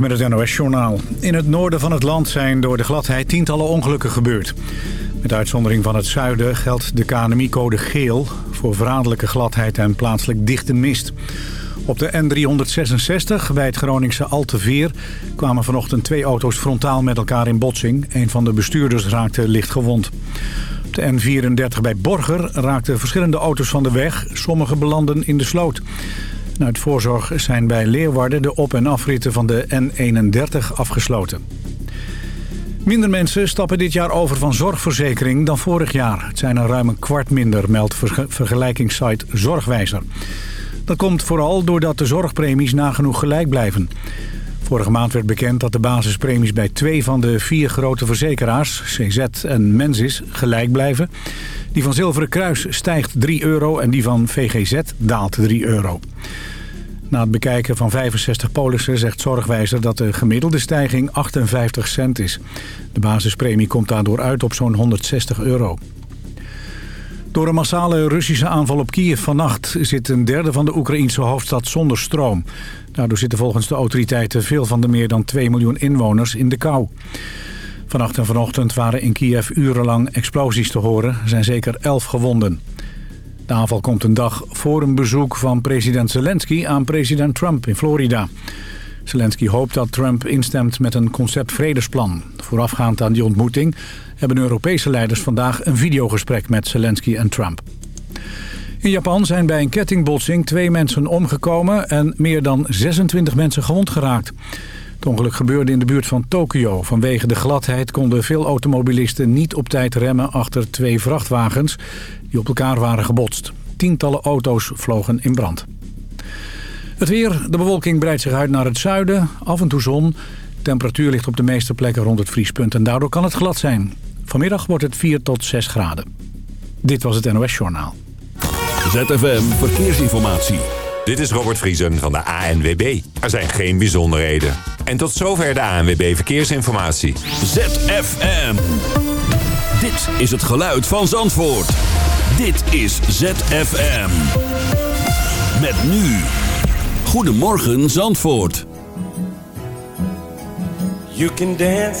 met het NOS-journaal. In het noorden van het land zijn door de gladheid tientallen ongelukken gebeurd. Met uitzondering van het zuiden geldt de KNMI-code geel... voor verraderlijke gladheid en plaatselijk dichte mist. Op de N366 bij het Groningse Alteveer... kwamen vanochtend twee auto's frontaal met elkaar in botsing. Een van de bestuurders raakte licht gewond. Op de N34 bij Borger raakten verschillende auto's van de weg. Sommige belanden in de sloot. Uit voorzorg zijn bij Leeuwarden de op- en afritten van de N31 afgesloten. Minder mensen stappen dit jaar over van zorgverzekering dan vorig jaar. Het zijn er ruim een kwart minder, meldt vergelijkingssite Zorgwijzer. Dat komt vooral doordat de zorgpremies nagenoeg gelijk blijven. Vorige maand werd bekend dat de basispremies bij twee van de vier grote verzekeraars, CZ en Mensis, gelijk blijven. Die van Zilveren Kruis stijgt 3 euro en die van VGZ daalt 3 euro. Na het bekijken van 65 polissen zegt Zorgwijzer dat de gemiddelde stijging 58 cent is. De basispremie komt daardoor uit op zo'n 160 euro. Door een massale Russische aanval op Kiev vannacht zit een derde van de Oekraïnse hoofdstad zonder stroom. Daardoor zitten volgens de autoriteiten veel van de meer dan 2 miljoen inwoners in de kou. Vannacht en vanochtend waren in Kiev urenlang explosies te horen. Er zijn zeker 11 gewonden. De aanval komt een dag voor een bezoek van president Zelensky aan president Trump in Florida. Zelensky hoopt dat Trump instemt met een concept vredesplan. Voorafgaand aan die ontmoeting hebben Europese leiders vandaag een videogesprek met Zelensky en Trump. In Japan zijn bij een kettingbotsing twee mensen omgekomen en meer dan 26 mensen gewond geraakt. Het ongeluk gebeurde in de buurt van Tokio. Vanwege de gladheid konden veel automobilisten niet op tijd remmen achter twee vrachtwagens die op elkaar waren gebotst. Tientallen auto's vlogen in brand. Het weer, de bewolking breidt zich uit naar het zuiden, af en toe zon. De temperatuur ligt op de meeste plekken rond het vriespunt en daardoor kan het glad zijn. Vanmiddag wordt het 4 tot 6 graden. Dit was het NOS Journaal. ZFM Verkeersinformatie. Dit is Robert Vriesen van de ANWB. Er zijn geen bijzonderheden. En tot zover de ANWB Verkeersinformatie. ZFM. Dit is het geluid van Zandvoort. Dit is ZFM. Met nu. Goedemorgen Zandvoort. You can dance,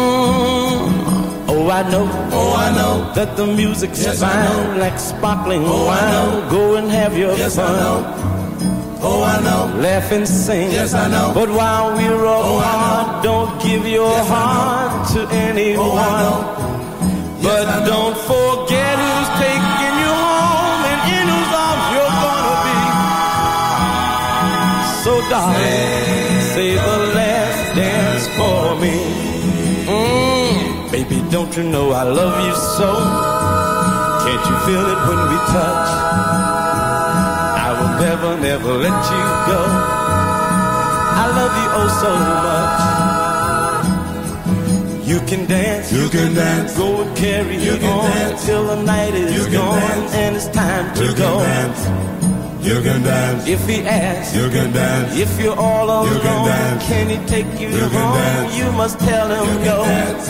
Oh, I know, oh, I know that the music's yes, fine, like sparkling oh, wine. Go and have your yes, fun. I know. Oh, I know. Laugh and sing. Yes, I know. But while we're oh, apart, oh, don't give your yes, heart to anyone. Oh, I know. Yes, but I know. don't forget who's taking you home and in whose arms you're gonna be. So darling, baby, don't you know I love you so? Can't you feel it when we touch? I will never, never let you go. I love you oh so much. You can dance, You can dance. go and carry You it can on dance. till the night is You can gone dance. and it's time to You go. can dance. You can dance. If he asks, You can dance. if you're all alone, You can dance. can he take you, You home? dance. You must tell him You can dance.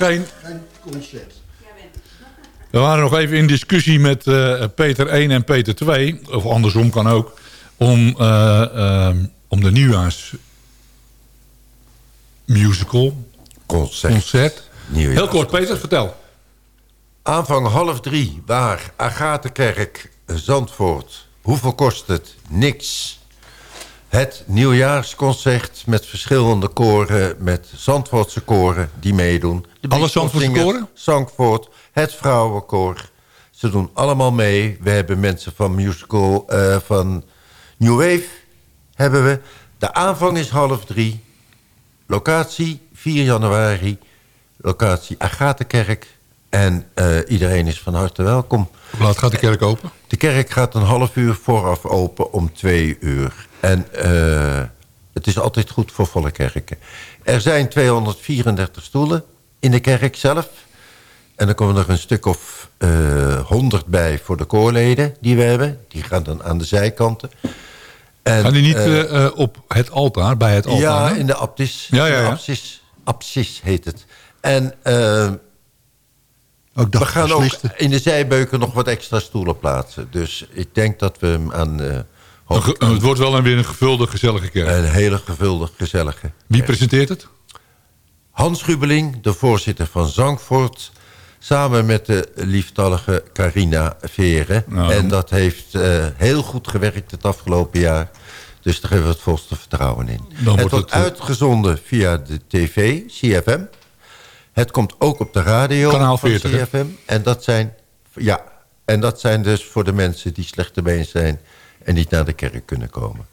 Geen... Geen concert. We waren nog even in discussie met eh, Peter 1 en Peter 2. Of andersom kan ook. Om, eh, ehm, om de nieuwjaars musical, Concert. concert. Nieuwjaars. Heel kort, Peter, vertel. Aanvang half drie. Waar? Agatenkerk, Zandvoort. Hoeveel kost het? Niks. Het nieuwjaarsconcert met verschillende koren, met Zandvoortse koren die meedoen. De Alle Zandvoortse koren? Zandvoort, het vrouwenkoor. Ze doen allemaal mee. We hebben mensen van musical, eh, van New Wave hebben we. De aanvang is half drie. Locatie 4 januari. Locatie Agatenkerk. En eh, iedereen is van harte welkom. Hoe laat gaat de kerk open? De kerk gaat een half uur vooraf open om twee uur. En eh, het is altijd goed voor volle kerken. Er zijn 234 stoelen in de kerk zelf. En dan komen er een stuk of eh 100 bij voor de koorleden die we hebben. Die gaan dan aan de zijkanten. En, Gaan die niet eh, eh, eh, op het altaar, bij het altaar? ja, in de aptis. Ja, ja, ja. heet het. En eh, Ook we gaan ook in de zijbeuken nog wat extra stoelen plaatsen. Dus ik denk dat we hem aan... eh, het wordt wel een weer een gevulde, gezellige kerk. een hele gevulde, gezellige. Wie presenteert het? Hans Rubeling, de voorzitter van Zangvoort... samen met de lieftallige Carina Veren. Nou. En dat heeft eh, heel goed gewerkt het afgelopen jaar. Dus daar hebben we het volste vertrouwen in. Dan het wordt wordt het, eh, uitgezonden via de tv, CFM. Het komt ook op de radio Kanaal van 40, hè? CFM. En dat zijn, ja, en dat zijn dus voor de mensen die slechte been zijn... en niet naar de kerk kunnen komen.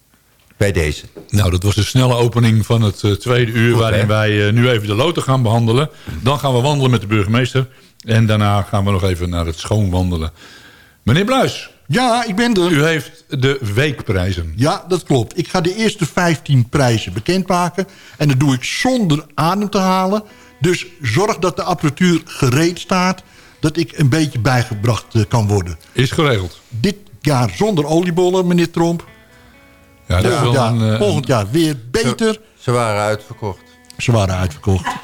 Bij deze. Nou, dat was de snelle opening van het eh, tweede uur... Goed, waarin hè? wij eh, nu even de loten gaan behandelen. Dan gaan we wandelen met de burgemeester. En daarna gaan we nog even naar het schoonwandelen. Meneer Bluis, Ja, ik ben er. u heeft de weekprijzen. Ja, dat klopt. Ik ga de eerste 15 prijzen bekendmaken. En dat doe ik zonder adem te halen. Dus zorg dat de apparatuur gereed staat. Dat ik een beetje bijgebracht eh, kan worden. Is geregeld. Dit jaar zonder oliebollen, meneer Tromp. Ja, dat is Volgend wel jaar, een, eh, volgend jaar weer beter. Ze waren uitverkocht. Ze waren uitverkocht.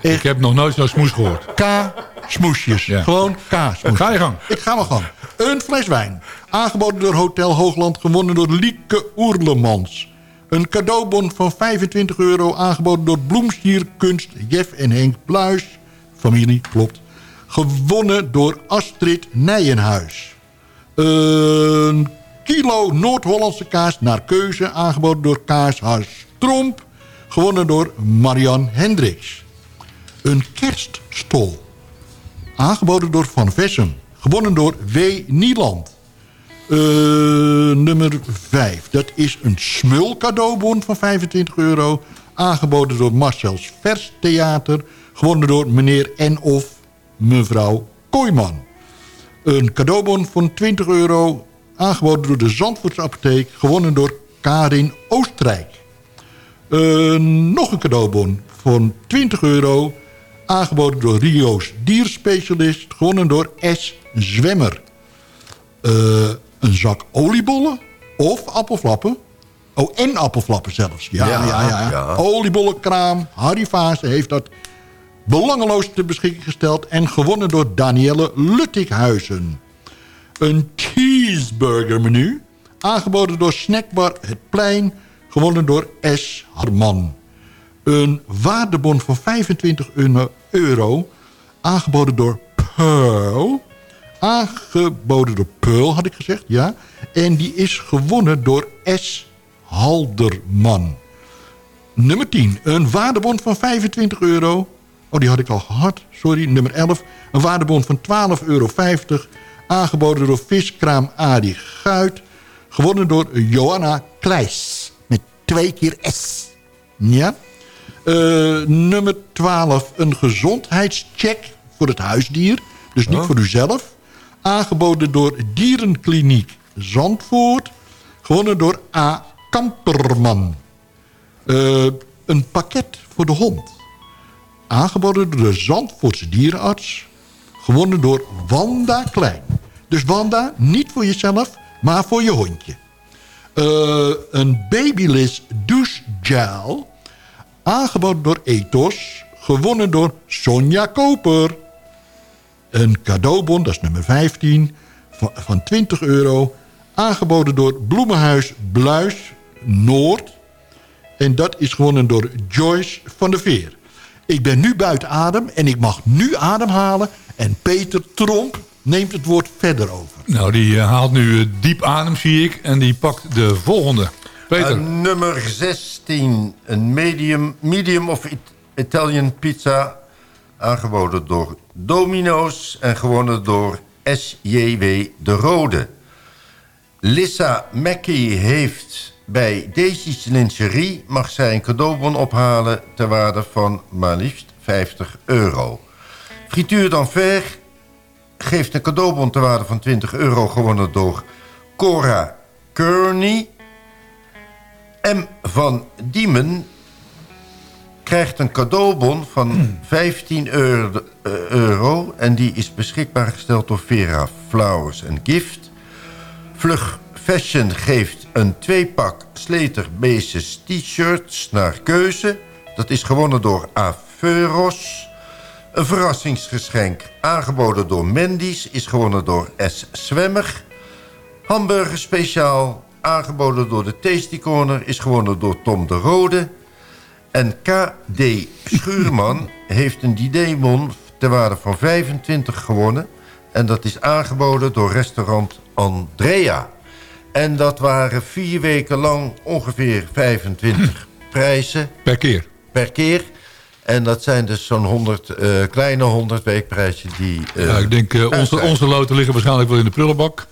Ik heb nog nooit zo'n smoes gehoord. K-smoesjes. Ja. Gewoon K-smoesjes. Ga je gang. Ik ga maar gang. Een fles wijn. Aangeboden door Hotel Hoogland. Gewonnen door Lieke Oerlemans. Een cadeaubon van 25 euro. Aangeboden door Bloemstier Kunst. Jeff en Henk Bluis. Familie, klopt. Gewonnen door Astrid Nijenhuis. Een kilo Noord-Hollandse kaas naar keuze. Aangeboden door Kaashuis Tromp. Gewonnen door Marian Hendricks. Een kerststol. Aangeboden door Van Vessem. Gewonnen door W. Nieland. Eh, nummer 5. Dat is een smul cadeaubon van 25 euro. Aangeboden door Marcel's Vers Theater. Gewonnen door meneer en of mevrouw Kooiman. Een cadeaubon van 20 euro. Aangeboden door de Zandvoortse Apotheek. Gewonnen door Karin Oostenrijk. Eh, nog een cadeaubon van 20 euro. Aangeboden door Rio's dierspecialist. Gewonnen door S. Zwemmer. Eh, een zak oliebollen of appelflappen. Oh, en appelflappen zelfs. Ja, ja, Ja, ja. ja. Oliebollenkraam. Harry Vaassen heeft dat belangeloos ter beschikking gesteld... en gewonnen door Danielle Luttighuizen. Een cheeseburger menu. Aangeboden door Snackbar Het Plein. Gewonnen door S. Harman. Een waardebon van 25 euro. Aangeboden door Pearl. Aangeboden door Pearl, had ik gezegd, ja. En die is gewonnen door S. Halderman. Nummer 10. Een waardebon van 25 euro. Oh, die had ik al gehad. Sorry. Nummer 11. Een waardebon van 12,50 euro. Aangeboden door viskraam Adi Guit. Gewonnen door Johanna Kleis. Met twee keer S. Ja. Eh, nummer 12. Een gezondheidscheck voor het huisdier. Dus niet voor uzelf. Aangeboden door Dierenkliniek Zandvoort. Gewonnen door A. Kamperman. Eh, een pakket voor de hond. Aangeboden door de Zandvoortse dierenarts. Gewonnen door Wanda Klein. Dus Wanda, niet voor jezelf, maar voor je hondje. Eh, een Babyliss douche gel. Aangeboden door Ethos. Gewonnen door Sonja Koper. Een cadeaubon, dat is nummer 15, van, van 20 euro. Aangeboden door Bloemenhuis Bluis Noord. En dat is gewonnen door Joyce van der Veer. Ik ben nu buiten adem en ik mag nu ademhalen. En Peter Tromp neemt het woord verder over. Nou, die eh, haalt nu eh, diep adem, zie ik. En die pakt de volgende. Peter. Een nummer 16, een medium, medium of It- Italian pizza. Aangeboden door Domino's en gewonnen door SJW De Rode. Lissa Mackie heeft bij Daisy's Lingerie... mag zij een cadeaubon ophalen ter waarde van maar liefst 50 euro. Frituur d'Enfer geeft een cadeaubon ter waarde van 20 euro... gewonnen door Cora Kearney... M. van Diemen krijgt een cadeaubon van 15 euro, eh, euro... en die is beschikbaar gesteld door Vera Flowers Gift. Vlug Fashion geeft een tweepak Slater Basis t-shirts naar keuze. Dat is gewonnen door Aveuros. Een verrassingsgeschenk aangeboden door Mendy's... is gewonnen door S. Zwemmer. Hamburger speciaal, aangeboden door de Tasty Corner... is gewonnen door Tom de Rode. En K.D. Schuurman heeft een didemon ter waarde van 25 gewonnen. En dat is aangeboden door restaurant Andrea. En dat waren vier weken lang ongeveer 25 prijzen Per keer. per keer. En dat zijn dus zo'n 100 eh, kleine 100 weekprijzen die... eh, Ja, ik denk, eh, onze, onze loten liggen waarschijnlijk wel in de prullenbak.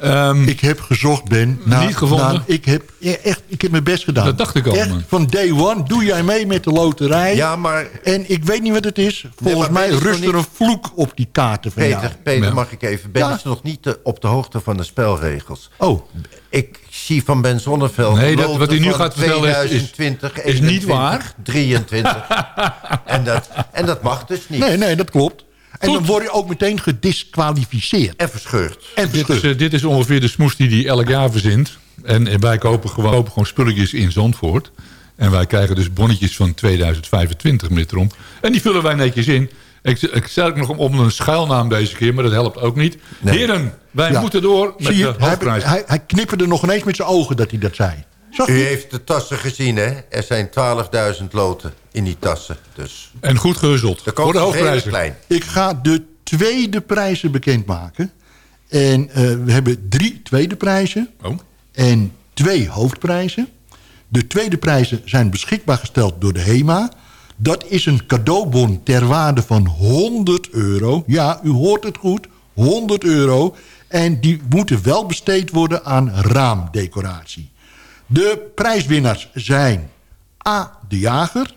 Ehm, Ik heb gezocht, Ben. Niet gevonden? ik, heb, ja, echt, ik heb mijn best gedaan. Dat dacht ik al, Echt, van day one doe jij mee met de loterij. Ja, maar En ik weet niet wat het is. Volgens mij rust er een vloek op die kaarten van jou. Peter, Peter Ja. mag ik even... Ben Ja. is nog niet eh, op de hoogte van de spelregels. Oh, Ik zie van Ben Zonneveld... Nee, dat- wat hij nu van gaat vertellen is- is- 2020, is niet 21, waar. 23. en, dat, en dat mag dus niet. nee, nee, dat klopt. En Goed. dan word je ook meteen gedisqualificeerd. En verscheurd. En dit, is, eh, dit is ongeveer de smoes die hij elk jaar verzint. En, en wij kopen gewoon, kopen gewoon spulletjes in Zandvoort. En wij krijgen dus bonnetjes van 2025, meneer Tromp. En die vullen wij netjes in. Ik, ik stel ook nog om, om een schuilnaam deze keer, maar dat helpt ook niet. Nee. Heren, wij Ja. moeten door met Zie je, de hoofdprijs. hij, hij knipperde nog ineens met zijn ogen dat hij dat zei. Zag U heeft de tassen gezien, hè? Er zijn 12.000 loten in die tassen. Dus En goed gehuzeld. de Voor de hoofdprijzen. klein. Ik ga de tweede prijzen bekendmaken. En eh, we hebben drie tweede prijzen. Oh. en twee hoofdprijzen. De tweede prijzen zijn beschikbaar gesteld door de HEMA. Dat is een cadeaubon ter waarde van 100 euro. Ja, u hoort het goed, 100 euro. En die moeten wel besteed worden aan raamdecoratie. De prijswinnaars zijn A. de Jager...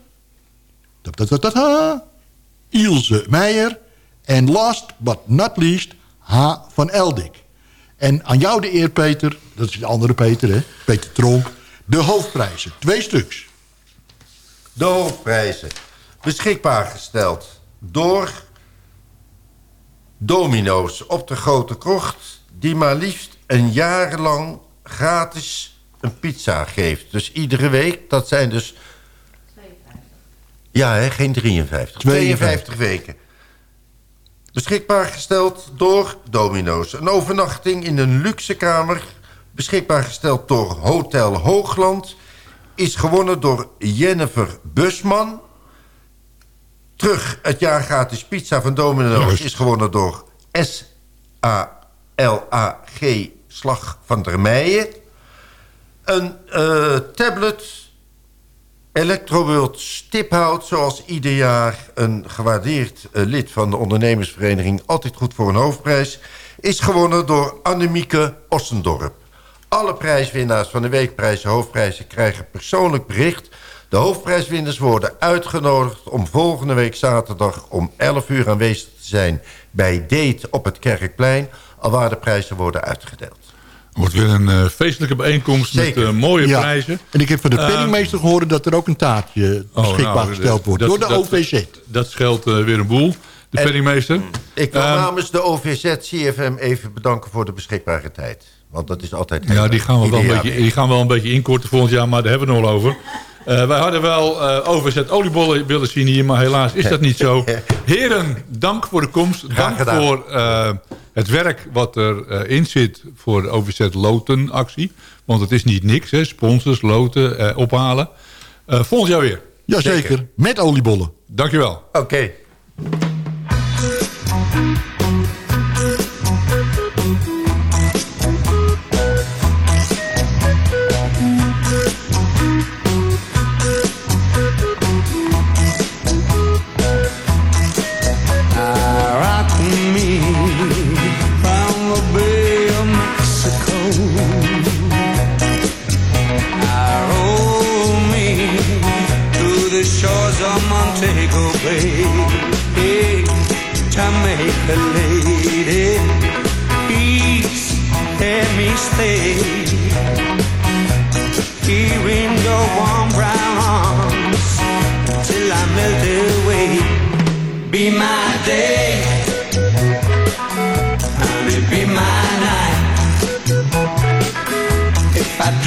Ilse Meijer... en last but not least H. van Eldik. En aan jou de eer, Peter. Dat is de andere Peter, hè? Peter Tronk. De hoofdprijzen. Twee stuks. De hoofdprijzen. Beschikbaar gesteld door Domino's op de Grote Krocht... die maar liefst een jaar lang gratis een pizza geeft. Dus iedere week, dat zijn dus... Ja, hè, geen 53. 52 weken. Beschikbaar gesteld door Domino's. Een overnachting in een luxe kamer... beschikbaar gesteld door Hotel Hoogland... is gewonnen door Jennifer Busman. Terug, het jaar gratis pizza van Domino's... Is gewonnen door S-A-L-A-G Slag van der Meijen. Een eh, tablet Electroworld Stiphout, zoals ieder jaar een gewaardeerd eh, lid van de ondernemersvereniging... altijd goed voor een hoofdprijs, is gewonnen door Annemieke Ossendorp. Alle prijswinnaars van de weekprijzen hoofdprijzen krijgen persoonlijk bericht. De hoofdprijswinners worden uitgenodigd om volgende week zaterdag... om 11 uur aanwezig te zijn bij Date op het Kerkplein... alwaar de prijzen worden uitgedeeld. Wordt weer een eh, feestelijke bijeenkomst Zeker. met eh, mooie Ja. prijzen. En ik heb van de Ehm, penningmeester gehoord... dat er ook een taartje Oh, beschikbaar nou, gesteld wordt. dat- door de dat- OVZ. Dat scheelt eh, weer een boel. De En- penningmeester. Ik wil Ehm, namens de OVZ CFM even bedanken voor de beschikbare tijd. Want dat is altijd... Ja, die gaan, we wel een beetje, die gaan we wel een beetje inkorten volgend jaar, maar daar hebben we het nog over. Eh, wij hadden wel eh, overzet oliebollen willen zien hier, maar helaas is dat niet zo. Heren, dank voor de komst. dank voor eh, het werk wat erin in zit voor de overzet lotenactie. Want het is niet niks, hè. sponsors, loten, ophalen. Volgend jaar weer. Jazeker, met oliebollen. Dankjewel. Oké.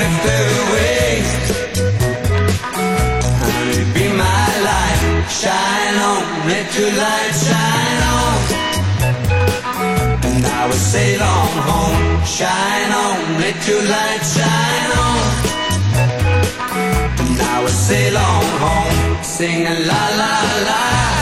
If I away, honey, be my light. Shine on, let your light shine on. And I will sail on home. Shine on, let your light shine on. And I will sail on home, singing la la la.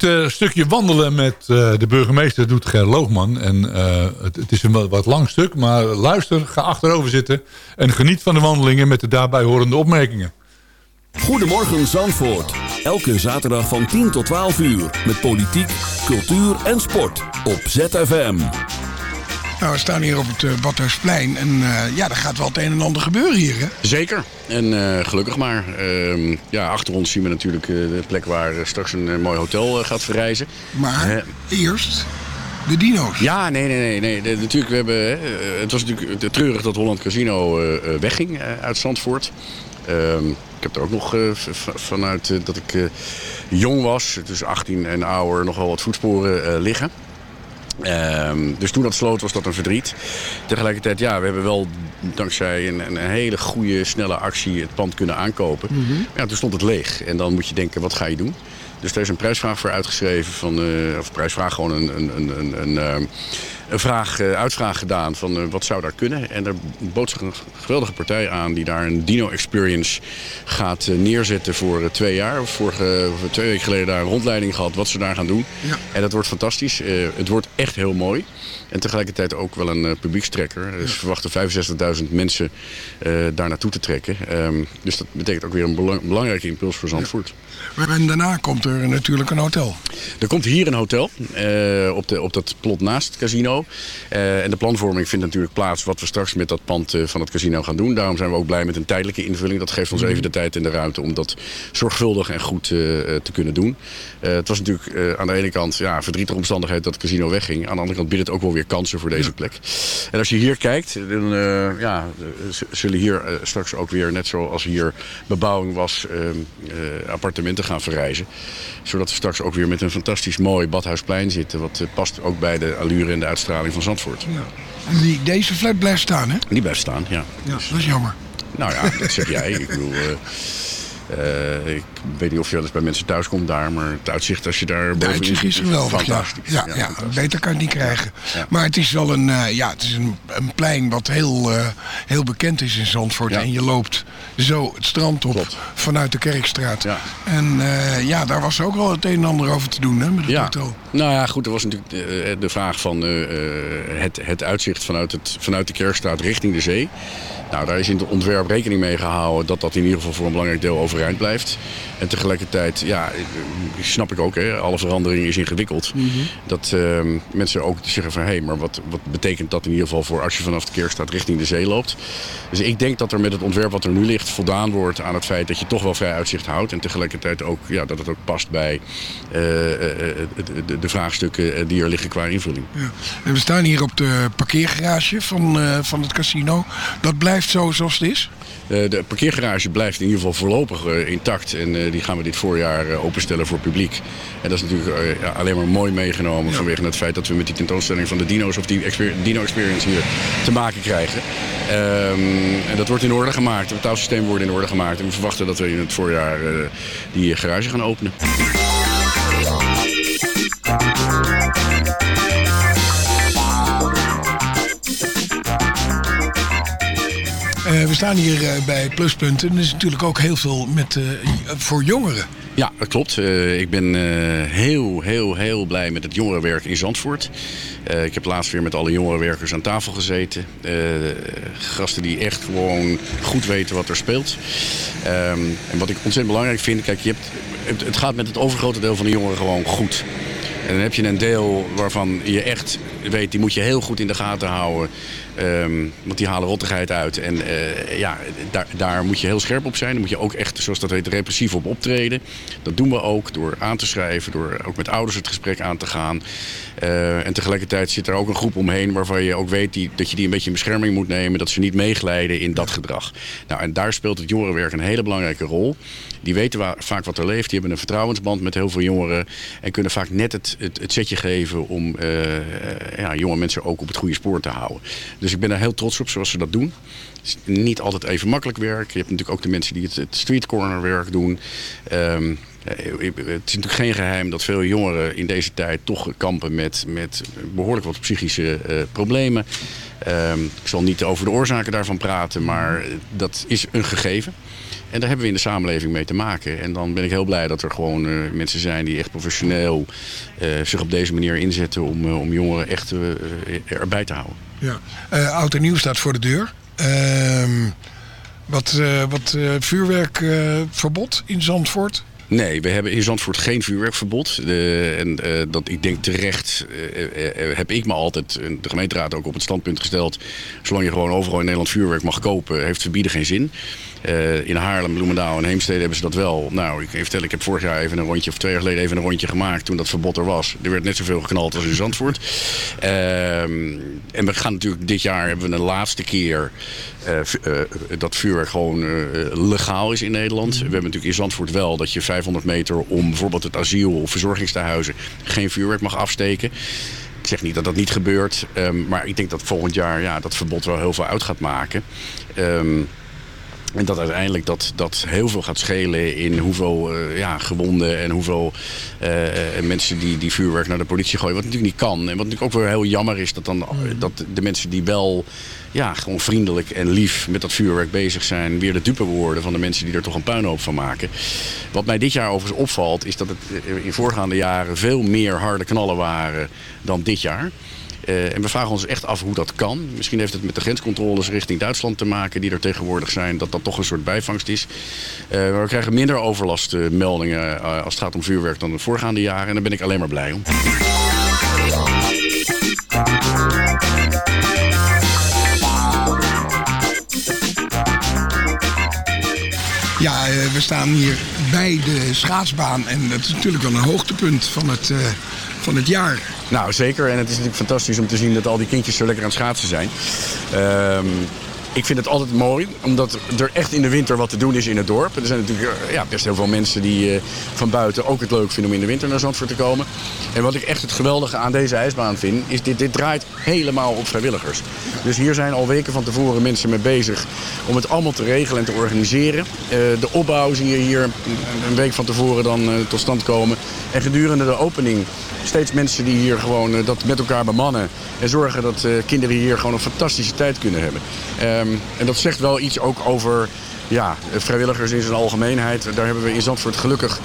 Het eh, stukje wandelen met eh, de burgemeester doet Ger Loogman. En eh, het, het is een wat, wat lang stuk, maar luister, ga achterover zitten... en geniet van de wandelingen met de daarbij horende opmerkingen. Goedemorgen Zandvoort. Elke zaterdag van 10 tot 12 uur. Met politiek, cultuur en sport. Op ZFM. Nou, we staan hier op het uh, Badhuisplein en uh, ja, er gaat wel het een en ander gebeuren hier, hè? Zeker. En uh, gelukkig maar. Uh, ja, achter ons zien we natuurlijk de plek waar straks een mooi hotel gaat verrijzen. Maar eerst de dino's. Ja, nee, nee, nee. nee. Natuurlijk, we hebben, het was natuurlijk treurig dat Holland Casino wegging uit Zandvoort. Ehm, ik heb er ook nog vanuit dat ik jong was, tussen 18 en ouder, nog wel wat voetsporen liggen. Um, dus toen dat sloot was dat een verdriet. Tegelijkertijd, ja, we hebben wel dankzij een, een hele goede, snelle actie het pand kunnen aankopen. Mm -hmm. Ja, toen stond het leeg. En dan moet je denken, wat ga je doen? Dus daar is een prijsvraag voor uitgeschreven. Van, uh, of prijsvraag, gewoon een, een, een, een, een, vraag, uh, uitvraag gedaan van uh, wat zou daar kunnen. En daar bood zich een geweldige partij aan die daar een Dino Experience gaat neerzetten voor twee jaar. Vorige, twee weken geleden daar een rondleiding gehad wat ze daar gaan doen. Ja. En dat wordt fantastisch. het wordt echt heel mooi. En tegelijkertijd ook wel een publiekstrekker. Dus we verwachten 65.000 mensen daar naartoe te trekken. Um, dus dat betekent ook weer een belang, belangrijke impuls voor Zandvoort. En daarna komt er natuurlijk een hotel. Er komt hier een hotel uh, op, de, op dat plot naast het casino. Eh, en de planvorming vindt natuurlijk plaats wat we straks met dat pand eh, van het casino gaan doen. Daarom zijn we ook blij met een tijdelijke invulling. Dat geeft ons even de tijd en de ruimte om dat zorgvuldig en goed eh, eh, te kunnen doen. Eh, het was natuurlijk eh, aan de ene kant ja, verdrietige omstandigheid dat het casino wegging. Aan de andere kant biedt het ook wel weer kansen voor deze plek. En als je hier kijkt, dan eh, ja, zullen hier eh, straks ook weer, net zoals hier bebouwing was, eh, eh, appartementen gaan verrijzen. Zodat we straks ook weer met een fantastisch mooi badhuisplein zitten. Wat past ook bij de allure en de uitstraling van Zandvoort. En die, deze flat blijft staan, hè? Die blijft staan, ja. Ja, dat is jammer. Nou ja, dat zeg jij. Ik bedoel, eh, ik weet niet of je wel eens bij mensen thuis komt daar, maar het uitzicht als je daar bovenin zit is geweldig. Fantastisch. Ja, ja, fantastisch. beter kan je het niet krijgen. Ja. Maar het is wel een, eh, ja, het is een, een plein wat heel, eh, heel bekend is in Zandvoort. En je loopt zo het strand op Klopt. vanuit de Kerkstraat. En ja, daar was ook wel het een en ander over te doen hè, met het Ja, hotel. nou ja, goed, er was natuurlijk de, de vraag van het, het uitzicht vanuit, het, vanuit de Kerkstraat richting de zee. Nou, daar is in het ontwerp rekening mee gehouden dat dat in ieder geval voor een belangrijk deel overeind blijft. En tegelijkertijd, ja, snap ik ook, hè, alle verandering is ingewikkeld. Dat eh, mensen ook zeggen van, hé, hey, maar wat, wat betekent dat in ieder geval voor als je vanaf de Kerkstraat richting de zee loopt? Dus ik denk dat er met het ontwerp wat er nu ligt voldaan wordt aan het feit dat je toch wel vrij uitzicht houdt. En tegelijkertijd ook, ja, dat het ook past bij eh, eh, eh, de, de, vraagstukken die er liggen qua invulling. Ja. En we staan hier op de parkeergarage van, van het casino. Dat blijft zo zoals het is? Eh, de parkeergarage blijft in ieder geval voorlopig eh, intact. En eh, die gaan we dit voorjaar openstellen voor publiek. En dat is natuurlijk alleen maar mooi meegenomen vanwege het feit dat we met die tentoonstelling van de dino's of die Dino Experience hier te maken krijgen. Ehm, en dat wordt in orde gemaakt. Het betaalsysteem wordt in orde gemaakt. En we verwachten dat we in het voorjaar die garage gaan openen. Staan hier eh, bij Pluspunten. Er is natuurlijk ook heel veel met, eh, voor jongeren. Ja, dat klopt. Eh, ik ben heel, heel, heel blij met het jongerenwerk in Zandvoort. Ik heb laatst weer met alle jongerenwerkers aan tafel gezeten. Gasten die echt gewoon goed weten wat er speelt. Ehm, en wat ik ontzettend belangrijk vind, kijk, je hebt, het gaat met het overgrote deel van de jongeren gewoon goed. En dan heb je een deel waarvan je echt weet, die moet je heel goed in de gaten houden. Ehm, want die halen rottigheid uit. En eh, ja, daar, daar moet je heel scherp op zijn. Daar moet je ook echt, zoals dat heet, repressief op optreden. Dat doen we ook door aan te schrijven, door ook met ouders het gesprek aan te gaan. Eh, en tegelijkertijd zit er ook een groep omheen waarvan je ook weet die, dat je die een beetje in bescherming moet nemen. Dat ze niet meeglijden in dat gedrag. Nou, en daar speelt het jongerenwerk een hele belangrijke rol. Die weten wa- vaak wat er leeft. Die hebben een vertrouwensband met heel veel jongeren. En kunnen vaak net het, het, het setje geven om eh, ja, jonge mensen ook op het goede spoor te houden. Dus ik ben daar heel trots op zoals ze dat doen. Het is niet altijd even makkelijk werk. Je hebt natuurlijk ook de mensen die het, het street corner werk doen. Ehm, eh, het is natuurlijk geen geheim dat veel jongeren in deze tijd toch kampen met, met behoorlijk wat psychische eh, problemen. Ehm, ik zal niet over de oorzaken daarvan praten, maar dat is een gegeven. En daar hebben we in de samenleving mee te maken. En dan ben ik heel blij dat er gewoon eh, mensen zijn die echt professioneel eh, zich op deze manier inzetten om, om jongeren echt erbij te houden. Ja. Oud en nieuw staat voor de deur. Ehm, wat wat vuurwerkverbod in Zandvoort. Nee, we hebben in Zandvoort geen vuurwerkverbod. De, en eh, dat, ik denk terecht eh, eh, heb ik me altijd, de gemeenteraad ook op het standpunt gesteld... zolang je gewoon overal in Nederland vuurwerk mag kopen, heeft verbieden geen zin. Eh, in Haarlem, Bloemendaal en Heemstede hebben ze dat wel. Nou, ik vertellen, ik heb vorig jaar even een rondje, of twee jaar geleden even een rondje gemaakt toen dat verbod er was. Er werd net zoveel geknald als in Zandvoort. Ehm, en we gaan natuurlijk, dit jaar hebben we een laatste keer eh, eh, dat vuurwerk gewoon legaal is in Nederland. We hebben natuurlijk in Zandvoort wel dat je 500 meter om bijvoorbeeld het asiel of verzorgingstehuizen geen vuurwerk mag afsteken. Ik zeg niet dat dat niet gebeurt, ehm, maar ik denk dat volgend jaar ja, dat verbod wel heel veel uit gaat maken. Ehm, en dat uiteindelijk dat, dat heel veel gaat schelen in hoeveel eh, ja, gewonden en hoeveel eh, eh, mensen die, die vuurwerk naar de politie gooien. Wat natuurlijk niet kan. En wat natuurlijk ook weer heel jammer is, dat, dan, dat de mensen die wel ja, gewoon vriendelijk en lief met dat vuurwerk bezig zijn, weer de dupe worden van de mensen die er toch een puinhoop van maken. Wat mij dit jaar overigens opvalt, is dat het in voorgaande jaren veel meer harde knallen waren dan dit jaar. Eh, en we vragen ons echt af hoe dat kan. Misschien heeft het met de grenscontroles richting Duitsland te maken die er tegenwoordig zijn. Dat dat toch een soort bijvangst is. Eh, maar we krijgen minder overlastmeldingen eh, als het gaat om vuurwerk dan de voorgaande jaren. En daar ben ik alleen maar blij om. Ja, we staan hier bij de schaatsbaan. En dat is natuurlijk wel een hoogtepunt van het, van het jaar. Nou, zeker. En het is natuurlijk fantastisch om te zien dat al die kindjes zo lekker aan het schaatsen zijn. Ehm, ik vind het altijd mooi, omdat er echt in de winter wat te doen is in het dorp. Er zijn natuurlijk eh, ja, best heel veel mensen die eh, van buiten ook het leuk vinden om in de winter naar Zandvoort te komen. En wat ik echt het geweldige aan deze ijsbaan vind, is dit, dit draait helemaal op vrijwilligers. Dus hier zijn al weken van tevoren mensen mee bezig om het allemaal te regelen en te organiseren. Eh, de opbouw zie je hier een, week van tevoren dan tot stand komen. En gedurende de opening steeds mensen die hier gewoon dat met elkaar bemannen. En zorgen dat kinderen hier gewoon een fantastische tijd kunnen hebben. Ehm, en dat zegt wel iets ook over ja, vrijwilligers in zijn algemeenheid. Daar hebben we in Zandvoort gelukkig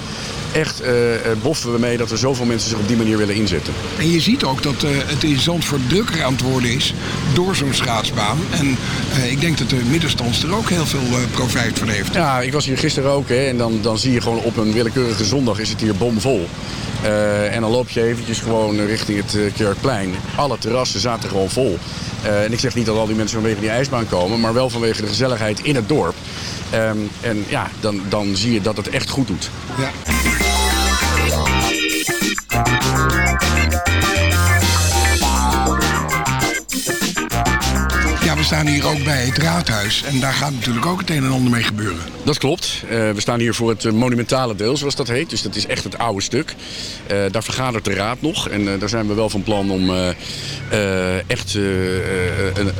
echt eh, eh, boffen we mee dat er zoveel mensen zich op die manier willen inzetten. En je ziet ook dat eh, het in Zandvoort drukker aan het worden is door zo'n schaatsbaan. En eh, ik denk dat de middenstand er ook heel veel profijt van heeft. Ja, ik was hier gisteren ook hè, en dan, dan zie je gewoon op een willekeurige zondag is het hier bomvol. Eh, en dan loop je eventjes gewoon richting het Kerkplein. Alle terrassen zaten gewoon vol. Eh, en ik zeg niet dat al die mensen vanwege die ijsbaan komen, maar wel vanwege de gezelligheid in het dorp. Ehm, en ja, dan, dan zie je dat het echt goed doet. Ja. Staan hier ook bij het raadhuis. En daar gaat natuurlijk ook het een en ander mee gebeuren. Dat klopt. Eh, we staan hier voor het eh, monumentale deel, zoals dat heet. Dus dat is echt het oude stuk. Eh, daar vergadert de raad nog. En daar zijn we wel van plan om echt een,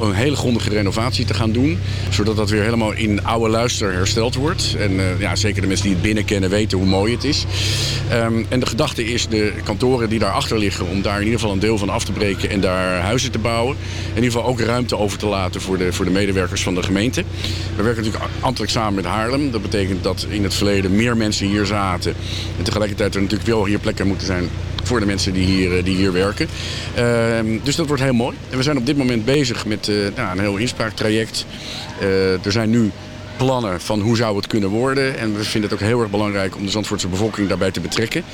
een, hele grondige renovatie te gaan doen. Zodat dat weer helemaal in oude luister hersteld wordt. En ja, zeker de mensen die het binnen kennen weten hoe mooi het is. Ehm, en de gedachte is de kantoren die daarachter liggen... om daar in ieder geval een deel van af te breken en daar huizen te bouwen. In ieder geval ook ruimte over te laten voor de, voor de medewerkers van de gemeente. We werken natuurlijk ambtelijk samen met Haarlem. Dat betekent dat in het verleden meer mensen hier zaten. En tegelijkertijd er natuurlijk wel hier plekken moeten zijn voor de mensen die hier, eh, die hier werken. Ehm, dus dat wordt heel mooi. En we zijn op dit moment bezig met eh, nou, een heel inspraaktraject. Eh, er zijn nu plannen van hoe zou het kunnen worden. En we vinden het ook heel erg belangrijk om de Zandvoortse bevolking daarbij te betrekken.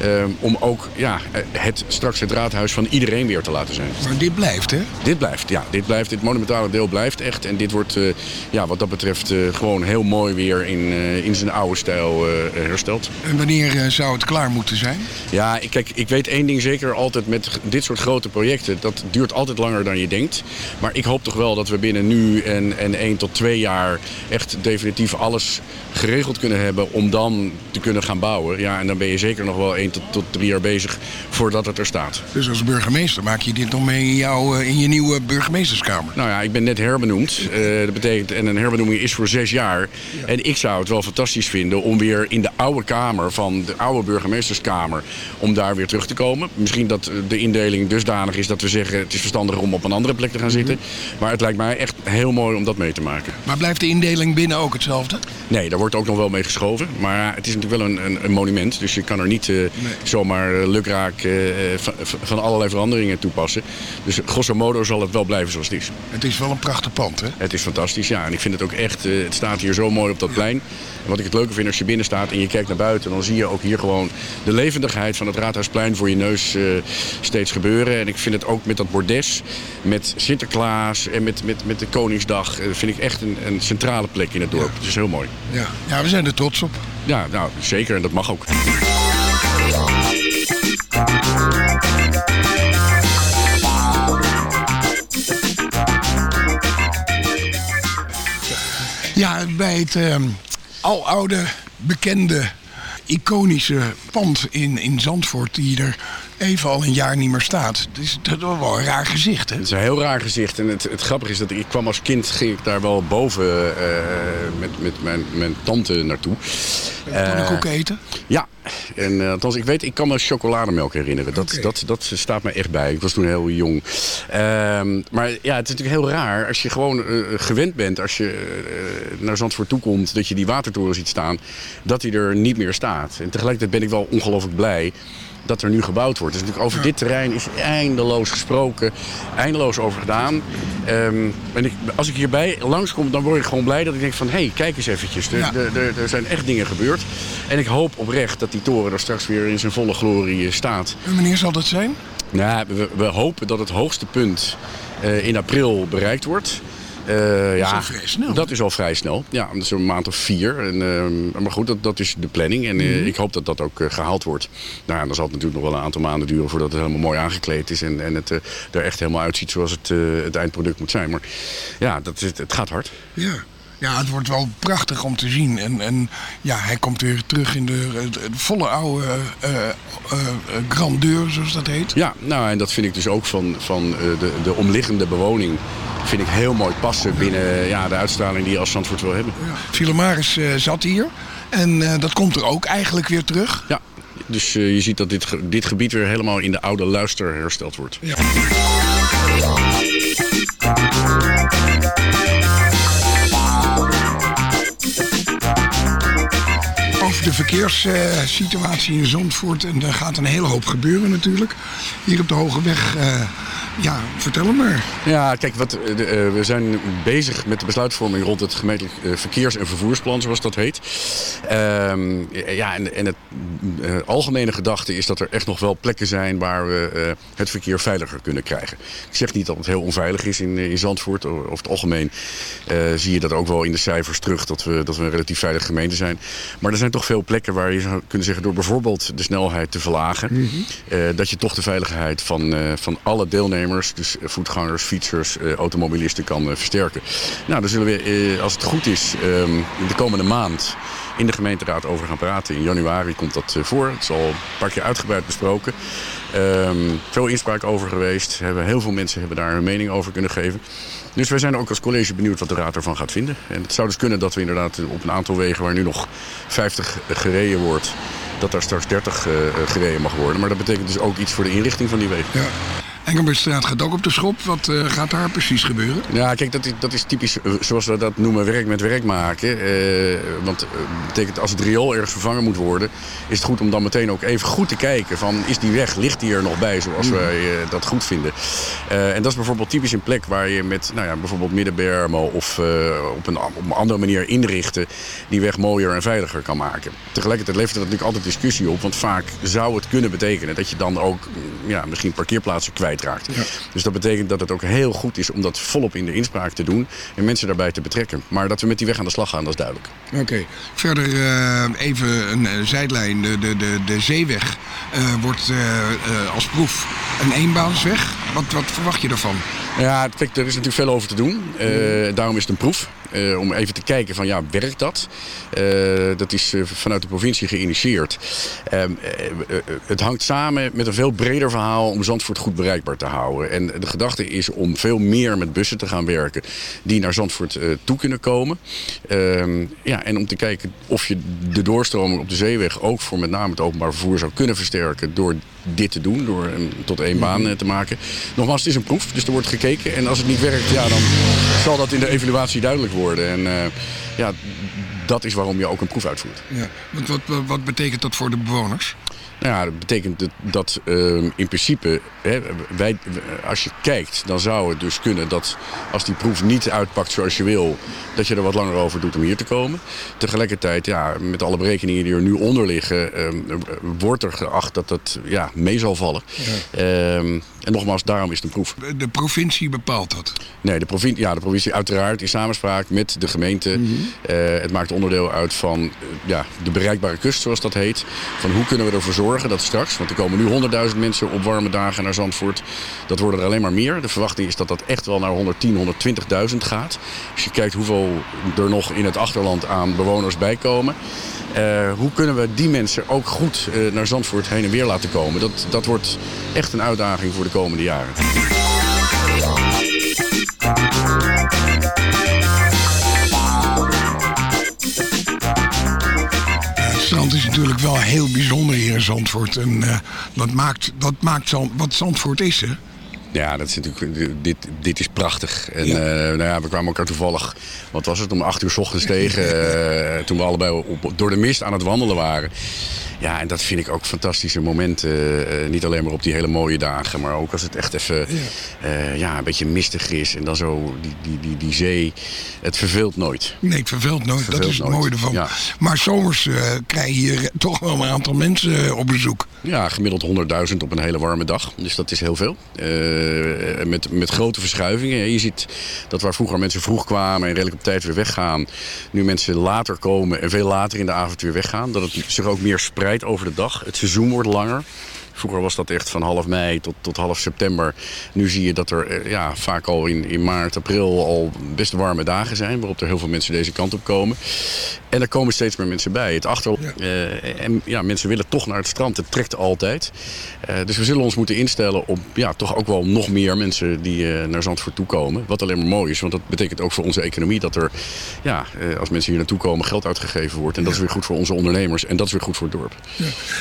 Ehm, om ook ja, het, straks het raadhuis van iedereen weer te laten zijn. Maar dit blijft, hè? Dit blijft, ja. Dit, blijft, dit monumentale deel blijft echt. En dit wordt eh, ja, wat dat betreft eh, gewoon heel mooi weer in, eh, in zijn oude stijl hersteld. En wanneer zou het klaar moeten zijn? Ja, kijk, ik weet één ding zeker altijd met dit soort grote projecten. Dat duurt altijd langer dan je denkt. Maar ik hoop toch wel dat we binnen nu en, en één tot twee jaar echt definitief alles geregeld kunnen hebben om dan te kunnen gaan bouwen. Ja, en dan ben je zeker nog wel één tot, tot drie jaar bezig voordat het er staat. Dus als burgemeester maak je dit nog mee in, jouw, eh, in je nieuwe burgemeesterskamer? Nou ja, ik ben net herbenoemd. Eh, dat betekent, en een herbenoeming is voor zes jaar. En ik zou het wel fantastisch vinden om weer in de oude kamer van de oude burgemeesterskamer, om daar weer terug te komen. Misschien dat eh, de indeling dusdanig is dat we zeggen het is verstandiger om op een andere plek te gaan zitten. Maar het lijkt mij echt heel mooi om dat mee te maken. Maar blijft de indeling binnen ook hetzelfde? Nee, daar wordt ook nog wel mee geschoven. Maar het is natuurlijk wel een, een, een monument. Dus je kan er niet eh, zomaar eh, lukraak eh, van, van allerlei veranderingen toepassen. Dus grosso modo zal het wel blijven zoals het is. Het is wel een prachtig pand, hè? Het is fantastisch, ja. En ik vind het ook echt, het staat hier zo mooi op dat plein. En wat ik het leuke vind als je binnen staat en je kijkt naar buiten... dan zie je ook hier gewoon de levendigheid van het Raadhuisplein voor je neus steeds gebeuren. En ik vind het ook met dat bordes, met Sinterklaas en met, met, met de Koningsdag... vind ik echt een, een centrale plek in het dorp. Het is heel mooi. Ja. ja, we zijn er trots op. Ja, nou, zeker. En dat mag ook. Ja, bij het ehm, aloude, bekende, iconische pand in, in Zandvoort... die er even al een jaar niet meer staat. Is dat is wel een raar gezicht, hè? Het is een heel raar gezicht. En het, het grappige is dat ik, ik kwam als kind ging ik daar wel boven eh, met, met mijn, mijn tante naartoe. Pannenkoeken eten? Ja, en uh, althans, ik weet, ik kan me chocolademelk herinneren. Dat, dat, dat staat me echt bij. Ik was toen heel jong. Ehm, maar ja, het is natuurlijk heel raar als je gewoon eh, gewend bent, als je naar Zandvoort toe komt, dat je die watertoren ziet staan, dat die er niet meer staat. En tegelijkertijd ben ik wel ongelooflijk blij dat er nu gebouwd wordt. Dus natuurlijk over dit terrein is eindeloos gesproken, eindeloos over gedaan. Ehm, en ik, als ik hierbij langskom, dan word ik gewoon blij dat ik denk van... hé, hey, kijk eens eventjes, er, Ja. er, zijn echt dingen gebeurd. En ik hoop oprecht dat die toren er straks weer in zijn volle glorie eh, staat. En wanneer zal dat zijn? Nou, we, we hopen dat het hoogste punt eh, in april bereikt wordt. Eh, ja, al vrij snel, Dat is al vrij snel. Ja, dat is een maand of vier. En, eh, maar goed, dat, dat is de planning. En eh, ik hoop dat dat ook eh, gehaald wordt. Nou ja, dan zal het natuurlijk nog wel een aantal maanden duren voordat het helemaal mooi aangekleed is. En, en het er echt helemaal uitziet zoals het, het eindproduct moet zijn. Maar ja, dat is, het gaat hard. Ja. Ja, het wordt wel prachtig om te zien. En, en ja, hij komt weer terug in de, de volle oude grandeur, zoals dat heet. Ja, nou en dat vind ik dus ook van, van de, de omliggende bewoning. Vind ik heel mooi passen binnen ja, de uitstraling die je als Zandvoort wil hebben. Filomaris eh, zat hier. En eh, dat komt er ook eigenlijk weer terug. Ja, dus eh, je ziet dat dit, ge- dit gebied weer helemaal in de oude luister hersteld wordt. Ja. Over de verkeerssituatie in Zandvoort. En er gaat een hele hoop gebeuren natuurlijk. Hier op de Hoge Weg. Ja, vertel hem maar. Ja, kijk, wat, eh, eh, we zijn bezig met de besluitvorming rond het gemeentelijk eh, verkeers- en vervoersplan, zoals dat heet. Ehm, ja, en, en het algemene gedachte is dat er echt nog wel plekken zijn waar we het verkeer veiliger kunnen krijgen. Ik zeg niet dat het heel onveilig is in, in Zandvoort. Over het algemeen zie je dat ook wel in de cijfers terug, dat we, dat we een relatief veilige gemeente zijn. Maar er zijn toch veel plekken waar je zou kunnen zeggen, door bijvoorbeeld de snelheid te verlagen, eh, dat je toch de veiligheid van, van alle deelnemers, dus eh, voetgangers, fietsers, eh, automobilisten, kan eh, versterken. Nou, daar zullen we, als het goed is, ehm, de komende maand in de gemeenteraad over gaan praten. In januari komt dat voor. Het is al een paar keer uitgebreid besproken. Ehm, veel inspraak over geweest. Hebben, heel veel mensen hebben daar hun mening over kunnen geven. Dus wij zijn ook als college benieuwd wat de raad ervan gaat vinden. En het zou dus kunnen dat we inderdaad op een aantal wegen waar nu nog 50 gereden wordt, dat daar straks 30 eh, gereden mag worden. Maar dat betekent dus ook iets voor de inrichting van die wegen. Ja. Engelbertstraat gaat ook op de schop. Wat eh, gaat daar precies gebeuren? Ja, kijk, dat is, dat is typisch, eh, zoals we dat noemen, werk met werk maken. Eh, want dat betekent als het riool ergens vervangen moet worden... is het goed om dan meteen ook even goed te kijken van... is die weg, ligt die er nog bij zoals wij eh, dat goed vinden? En dat is bijvoorbeeld typisch een plek waar je met nou ja, bijvoorbeeld middenbermen... of op, een, op een andere manier inrichten... die weg mooier en veiliger kan maken. Tegelijkertijd levert er natuurlijk altijd discussie op... want vaak zou het kunnen betekenen dat je dan ook mm, ja, misschien parkeerplaatsen Dus dat betekent dat het ook heel goed is om dat volop in de inspraak te doen... en mensen daarbij te betrekken. Maar dat we met die weg aan de slag gaan, dat is duidelijk. Oké. Verder eh, even een eh, zijlijn. De, de, de, de zeeweg eh, wordt als proef een eenbaansweg. Wat, wat verwacht je daarvan? Ja, er is natuurlijk veel over te doen. Eh, daarom is het een proef. Eh, om even te kijken van, ja, werkt dat? Eh, dat is vanuit de provincie geïnitieerd. Ehm, eh, eh, het hangt samen met een veel breder verhaal om Zandvoort goed bereikbaar te houden. En de gedachte is om veel meer met bussen te gaan werken die naar Zandvoort toe kunnen komen. Ehm, ja, en om te kijken of je de doorstroming op de zeeweg ook voor met name het openbaar vervoer zou kunnen versterken door dit te doen, door hem tot één baan eh, te maken. Nogmaals, het is een proef, dus er wordt gekeken. En als het niet werkt, ja, dan zal dat in de evaluatie duidelijk worden. En eh, ja, dat is waarom je ook een proef uitvoert. Ja. Wat, wat, wat, wat betekent dat voor de bewoners? Nou ja, dat betekent dat, ehm, in principe, hè, wij, als je kijkt, dan zou het dus kunnen dat als die proef niet uitpakt zoals je wil, dat je er wat langer over doet om hier te komen. Tegelijkertijd, ja, met alle berekeningen die er nu onder liggen, ehm, wordt er geacht dat dat ja, mee zal vallen. Ehm, en nogmaals, daarom is het een proef. De provincie bepaalt dat. Nee, de provincie, ja, de provincie uiteraard in samenspraak met de gemeente. Eh, het maakt onderdeel uit van eh, ja, de bereikbare kust, zoals dat heet. Van hoe kunnen we ervoor zorgen dat straks, want er komen nu 100.000 mensen op warme dagen naar Zandvoort. Dat worden er alleen maar meer. De verwachting is dat dat echt wel naar 110, 120.000 gaat. Als je kijkt hoeveel er nog in het achterland aan bewoners bijkomen. Eh, hoe kunnen we die mensen ook goed eh, naar Zandvoort heen en weer laten komen? Dat, dat wordt echt een uitdaging voor de komende jaren. Strand is natuurlijk wel heel bijzonder hier in Zandvoort. En eh, dat maakt, dat maakt Zand, wat Zandvoort is, hè? Ja, dat is natuurlijk, dit, dit is prachtig. En Ja. eh, nou ja, we kwamen elkaar toevallig, wat was het, om acht uur s ochtends tegen. eh, toen we allebei op, door de mist aan het wandelen waren. Ja, en dat vind ik ook fantastische momenten. Eh, niet alleen maar op die hele mooie dagen, maar ook als het echt even eh, ja, een beetje mistig is. En dan zo die, die, die, die zee. Het verveelt nooit. Nee, het verveelt nooit. dat Verveelt is het nooit. mooie ervan. Ja. Maar zomers eh, krijg je hier toch wel een aantal mensen op bezoek. Ja, gemiddeld 100.000 op een hele warme dag. Dus dat is heel veel. Met, met grote verschuivingen. Je ziet dat waar vroeger mensen vroeg kwamen en redelijk op tijd weer weggaan. Nu mensen later komen en veel later in de avond weer weggaan. Dat het zich ook meer spreidt over de dag. Het seizoen wordt langer. Vroeger was dat echt van half mei tot, tot half september. Nu zie je dat er eh, ja, vaak al in, in maart, april al best warme dagen zijn. Waarop er heel veel mensen deze kant op komen. En er komen steeds meer mensen bij. Het achter, eh, en ja, mensen willen toch naar het strand. Het trekt altijd. Eh, dus we zullen ons moeten instellen op ja, toch ook wel nog meer mensen die eh, naar Zandvoort toe komen. Wat alleen maar mooi is, want dat betekent ook voor onze economie dat er, ja, als mensen hier naartoe komen, geld uitgegeven wordt. En dat is weer goed voor onze ondernemers en dat is weer goed voor het dorp.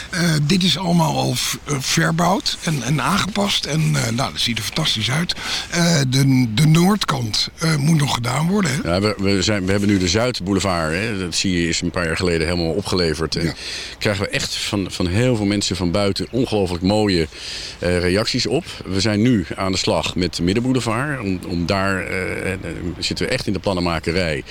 Eh, dit is allemaal al verbouwd en, en aangepast. En eh, nou, dat ziet er fantastisch uit. Eh, de, de noordkant eh, moet nog gedaan worden. Hè? Ja, we, we, zijn, we hebben nu de Zuidboulevard. Hè. Dat zie je is een paar jaar geleden helemaal opgeleverd. En krijgen we echt van, van heel veel mensen van buiten ongelooflijk mooie eh, reacties op. We zijn nu aan de slag met de Middenboulevard. Om, om daar eh, eh, zitten we echt in de plannenmakerij.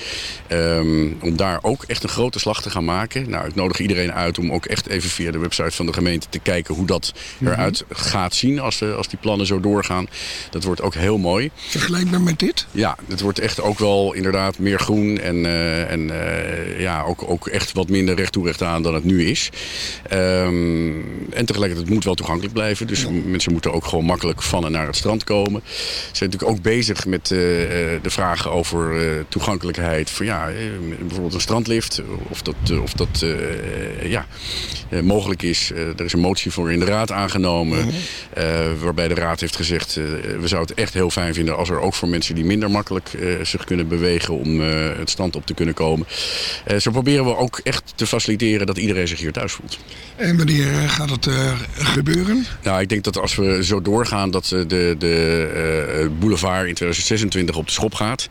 Ehm, om daar ook echt een grote slag te gaan maken. Nou, ik nodig iedereen uit om ook echt even via de website van de gemeente te kijken hoe dat eruit gaat zien als, de, als die plannen zo doorgaan. Dat wordt ook heel mooi. Vergelijkbaar met dit? Ja, het wordt echt ook wel inderdaad meer groen en, eh, en eh, ja, ook, ook echt wat minder recht toe recht aan dan het nu is. Ehm, en tegelijkertijd het moet wel toegankelijk blijven. Dus mensen moeten ook gewoon makkelijk van en naar het strand komen. Ze zijn natuurlijk ook bezig met eh, de vragen over toegankelijkheid. Van ja, bijvoorbeeld een strandlift. Of dat, of dat ja, mogelijk is. Er is een motie voor in de raad aangenomen. eh, waarbij de raad heeft gezegd, eh, we zouden het echt heel fijn vinden als er ook voor mensen die minder makkelijk eh, zich kunnen bewegen om het strand op te kunnen komen. Zo proberen we ook echt te faciliteren dat iedereen zich hier thuis voelt. En wanneer gaat het gebeuren? Nou, ik denk dat als we zo doorgaan dat de, de boulevard in 2026 op de schop gaat.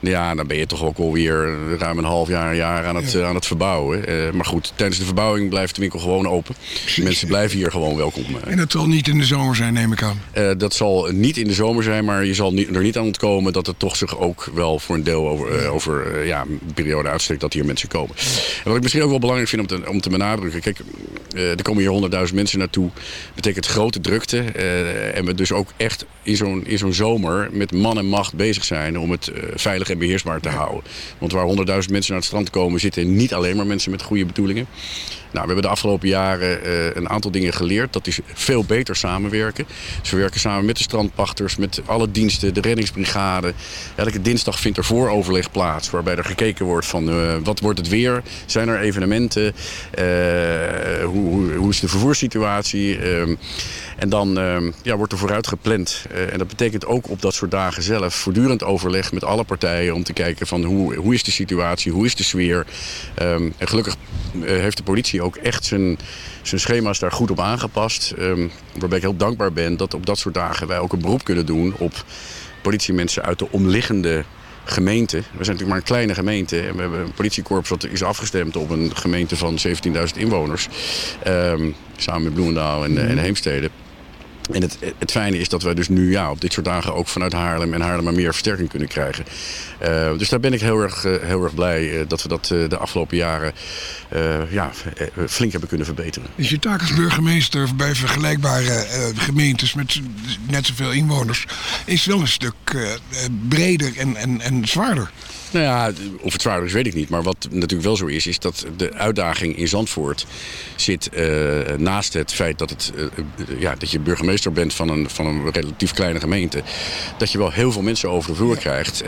Ja, dan ben je toch ook alweer ruim een half jaar, een jaar aan het, aan het verbouwen. Maar goed, tijdens de verbouwing blijft de winkel gewoon open. Mensen blijven hier gewoon welkom. eh. En het zal niet in de zomer zijn, neem ik aan. Eh, dat zal niet in de zomer zijn, maar je zal er niet aan ontkomen dat het toch zich ook wel voor een deel over, eh, over ja, een periode uitstrekt dat hier mensen komen. En wat ik misschien ook wel belangrijk vind om te, om te benadrukken. Kijk, er komen hier 100.000 mensen naartoe. betekent grote drukte. en we dus ook echt in zo'n zo'n zomer met man en macht bezig zijn om het veilig en beheersbaar te houden. Want waar 100.000 mensen naar het strand komen, zitten niet alleen maar mensen met goede bedoelingen. Nou, we hebben de afgelopen jaren eh, een aantal dingen geleerd. Dat is veel beter samenwerken. Dus we werken samen met de strandpachters, met alle diensten, de reddingsbrigade. Elke dinsdag vindt er vooroverleg plaats, waarbij er gekeken wordt van eh, wat wordt het weer? Zijn er evenementen? Eh, hoe, hoe, hoe is de vervoerssituatie? En dan ehm, ja, wordt er vooruit gepland. Eh, en dat betekent ook op dat soort dagen zelf voortdurend overleg met alle partijen om te kijken van hoe, hoe is de situatie, hoe is de sfeer. Ehm, en gelukkig eh, heeft de politie ook echt zijn, zijn schema's daar goed op aangepast. Ehm, waarbij ik heel dankbaar ben dat op dat soort dagen wij ook een beroep kunnen doen op politiemensen uit de omliggende gemeente. We zijn natuurlijk maar een kleine gemeente. En we hebben een politiekorps dat is afgestemd op een gemeente van 17.000 inwoners. Samen met Bloemendaal en, eh, en Heemstede. En het, het fijne is dat wij dus nu ja, op dit soort dagen ook vanuit Haarlem en Haarlem meer versterking kunnen krijgen. Eh, dus daar ben ik heel erg, eh, heel erg blij eh, dat we dat de afgelopen jaren ja, flink hebben kunnen verbeteren. Is je taak als burgemeester bij vergelijkbare gemeentes met net zoveel inwoners... is wel een stuk breder en, en, en zwaarder. Nou ja, of het zwaarder is, weet ik niet. Maar wat natuurlijk wel zo is, is dat de uitdaging in Zandvoort zit eh, naast het feit dat, het, eh, eh, ja, dat je burgemeester bent van een, van een relatief kleine gemeente. Dat je wel heel veel mensen over de vloer krijgt.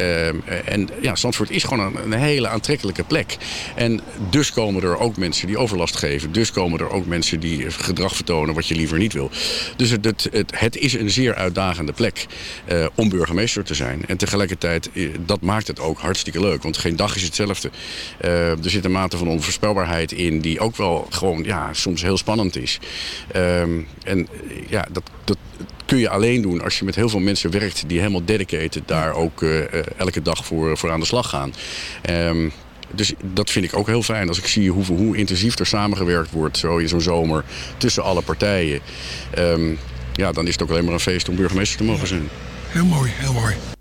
En ja, Zandvoort is gewoon een, een hele aantrekkelijke plek. En dus komen er ook mensen die overlast geven. Dus komen er ook mensen die gedrag vertonen wat je liever niet wil. Dus het, het, het, het is een zeer uitdagende plek om burgemeester te zijn. En tegelijkertijd, dat maakt het ook hartstikke leuk. Want geen dag is hetzelfde. Eh, er zit een mate van onvoorspelbaarheid in die ook wel gewoon ja, soms heel spannend is. Ehm, en eh, ja, dat, dat kun je alleen doen als je met heel veel mensen werkt die helemaal dedicated daar ook eh, elke dag voor, voor aan de slag gaan. Ehm, dus dat vind ik ook heel fijn. Als ik zie hoe, hoe intensief er samengewerkt wordt zo in zo'n zomer tussen alle partijen. Ehm, ja, dan is het ook alleen maar een feest om burgemeester te mogen zijn. Heel mooi, heel mooi.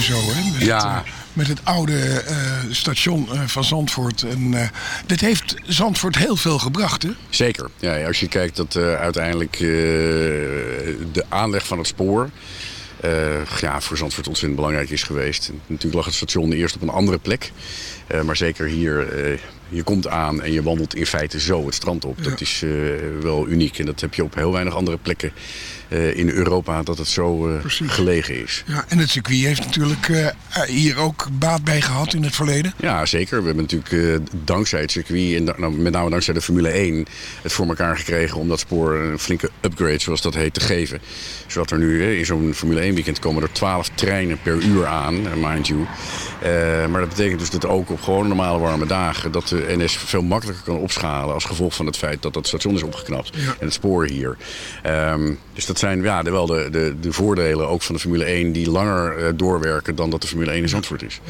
Zo, hè? Met Ja. Het, eh, met het oude eh, station eh, van Zandvoort. En dit heeft Zandvoort heel veel gebracht, hè? Zeker. Ja, als je kijkt dat uiteindelijk de aanleg van het spoor... ja, voor Zandvoort ontzettend belangrijk is geweest. Natuurlijk lag het station eerst op een andere plek. Eh, maar zeker hier, eh, je komt aan en je wandelt in feite zo het strand op. Dat is eh, wel uniek. En dat heb je op heel weinig andere plekken in Europa dat het zo gelegen is. Ja, en het circuit heeft natuurlijk hier ook baat bij gehad in het verleden. Ja, zeker. We hebben natuurlijk dankzij het circuit en da- nou, met name dankzij de Formule 1 het voor elkaar gekregen om dat spoor een flinke upgrade, zoals dat heet, te geven. Zodat er nu in zo'n Formule 1 weekend komen er 12 treinen per uur aan, mind you. Maar dat betekent dus dat ook op gewoon normale warme dagen dat de NS veel makkelijker kan opschalen als gevolg van het feit dat dat station is opgeknapt en het spoor hier. Ehm, dus dat zijn ja, de, wel de, de, de voordelen ook van de Formule 1 die langer eh, doorwerken dan dat de Formule 1 in Zandvoort is.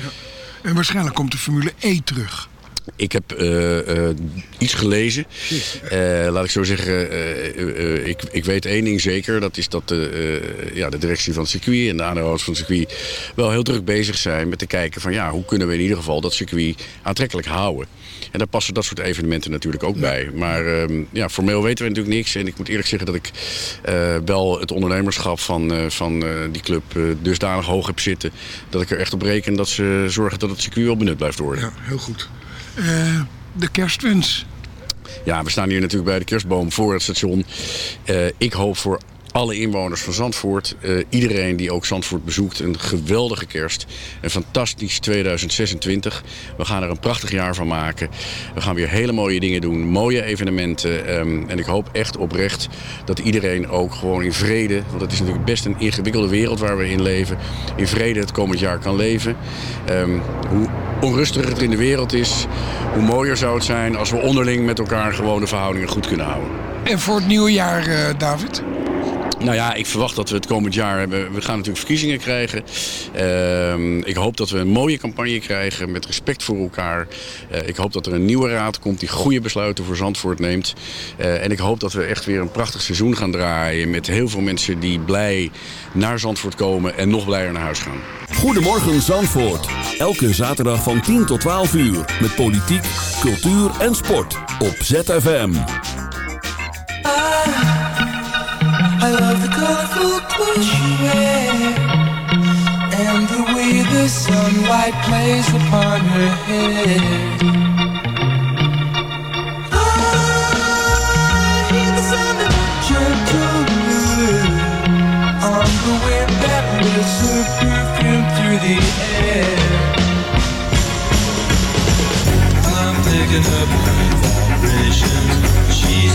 En waarschijnlijk komt de Formule E terug. Ik heb eh, eh, iets gelezen. Eh, laat ik zo zeggen, ik, ik weet één ding zeker. Dat is dat de, ja, de directie van het circuit en de aandeelhouders van het circuit... wel heel druk bezig zijn met te kijken van... ja, hoe kunnen we in ieder geval dat circuit aantrekkelijk houden. En daar passen dat soort evenementen natuurlijk ook bij. Maar ehm, ja, formeel weten we natuurlijk niks. En ik moet eerlijk zeggen dat ik wel het ondernemerschap van, van die club... dusdanig hoog heb zitten dat ik er echt op reken... dat ze zorgen dat het circuit wel benut blijft worden. Ja, heel goed. Eh, de kerstwens. Ja, we staan hier natuurlijk bij de kerstboom voor het station. Eh, ik hoop voor alle inwoners van Zandvoort, eh, iedereen die ook Zandvoort bezoekt, een geweldige kerst. Een fantastisch 2026. We gaan er een prachtig jaar van maken. We gaan weer hele mooie dingen doen, mooie evenementen. ehm, en ik hoop echt oprecht dat iedereen ook gewoon in vrede, want het is natuurlijk best een ingewikkelde wereld waar we in leven, in vrede het komend jaar kan leven. Ehm, hoe onrustiger het in de wereld is, hoe mooier zou het zijn als we onderling met elkaar gewoon de verhoudingen goed kunnen houden. En voor het nieuwe jaar, eh, David? Nou ja, ik verwacht dat we het komend jaar hebben. We gaan natuurlijk verkiezingen krijgen. Ehm, ik hoop dat we een mooie campagne krijgen met respect voor elkaar. Eh, ik hoop dat er een nieuwe raad komt die goede besluiten voor Zandvoort neemt. Eh, en ik hoop dat we echt weer een prachtig seizoen gaan draaien met heel veel mensen die blij naar Zandvoort komen en nog blijer naar huis gaan. Goedemorgen Zandvoort. Elke zaterdag van 10 tot 12 uur. Met politiek, cultuur en sport. Op ZFM. I I'm picking up vibrations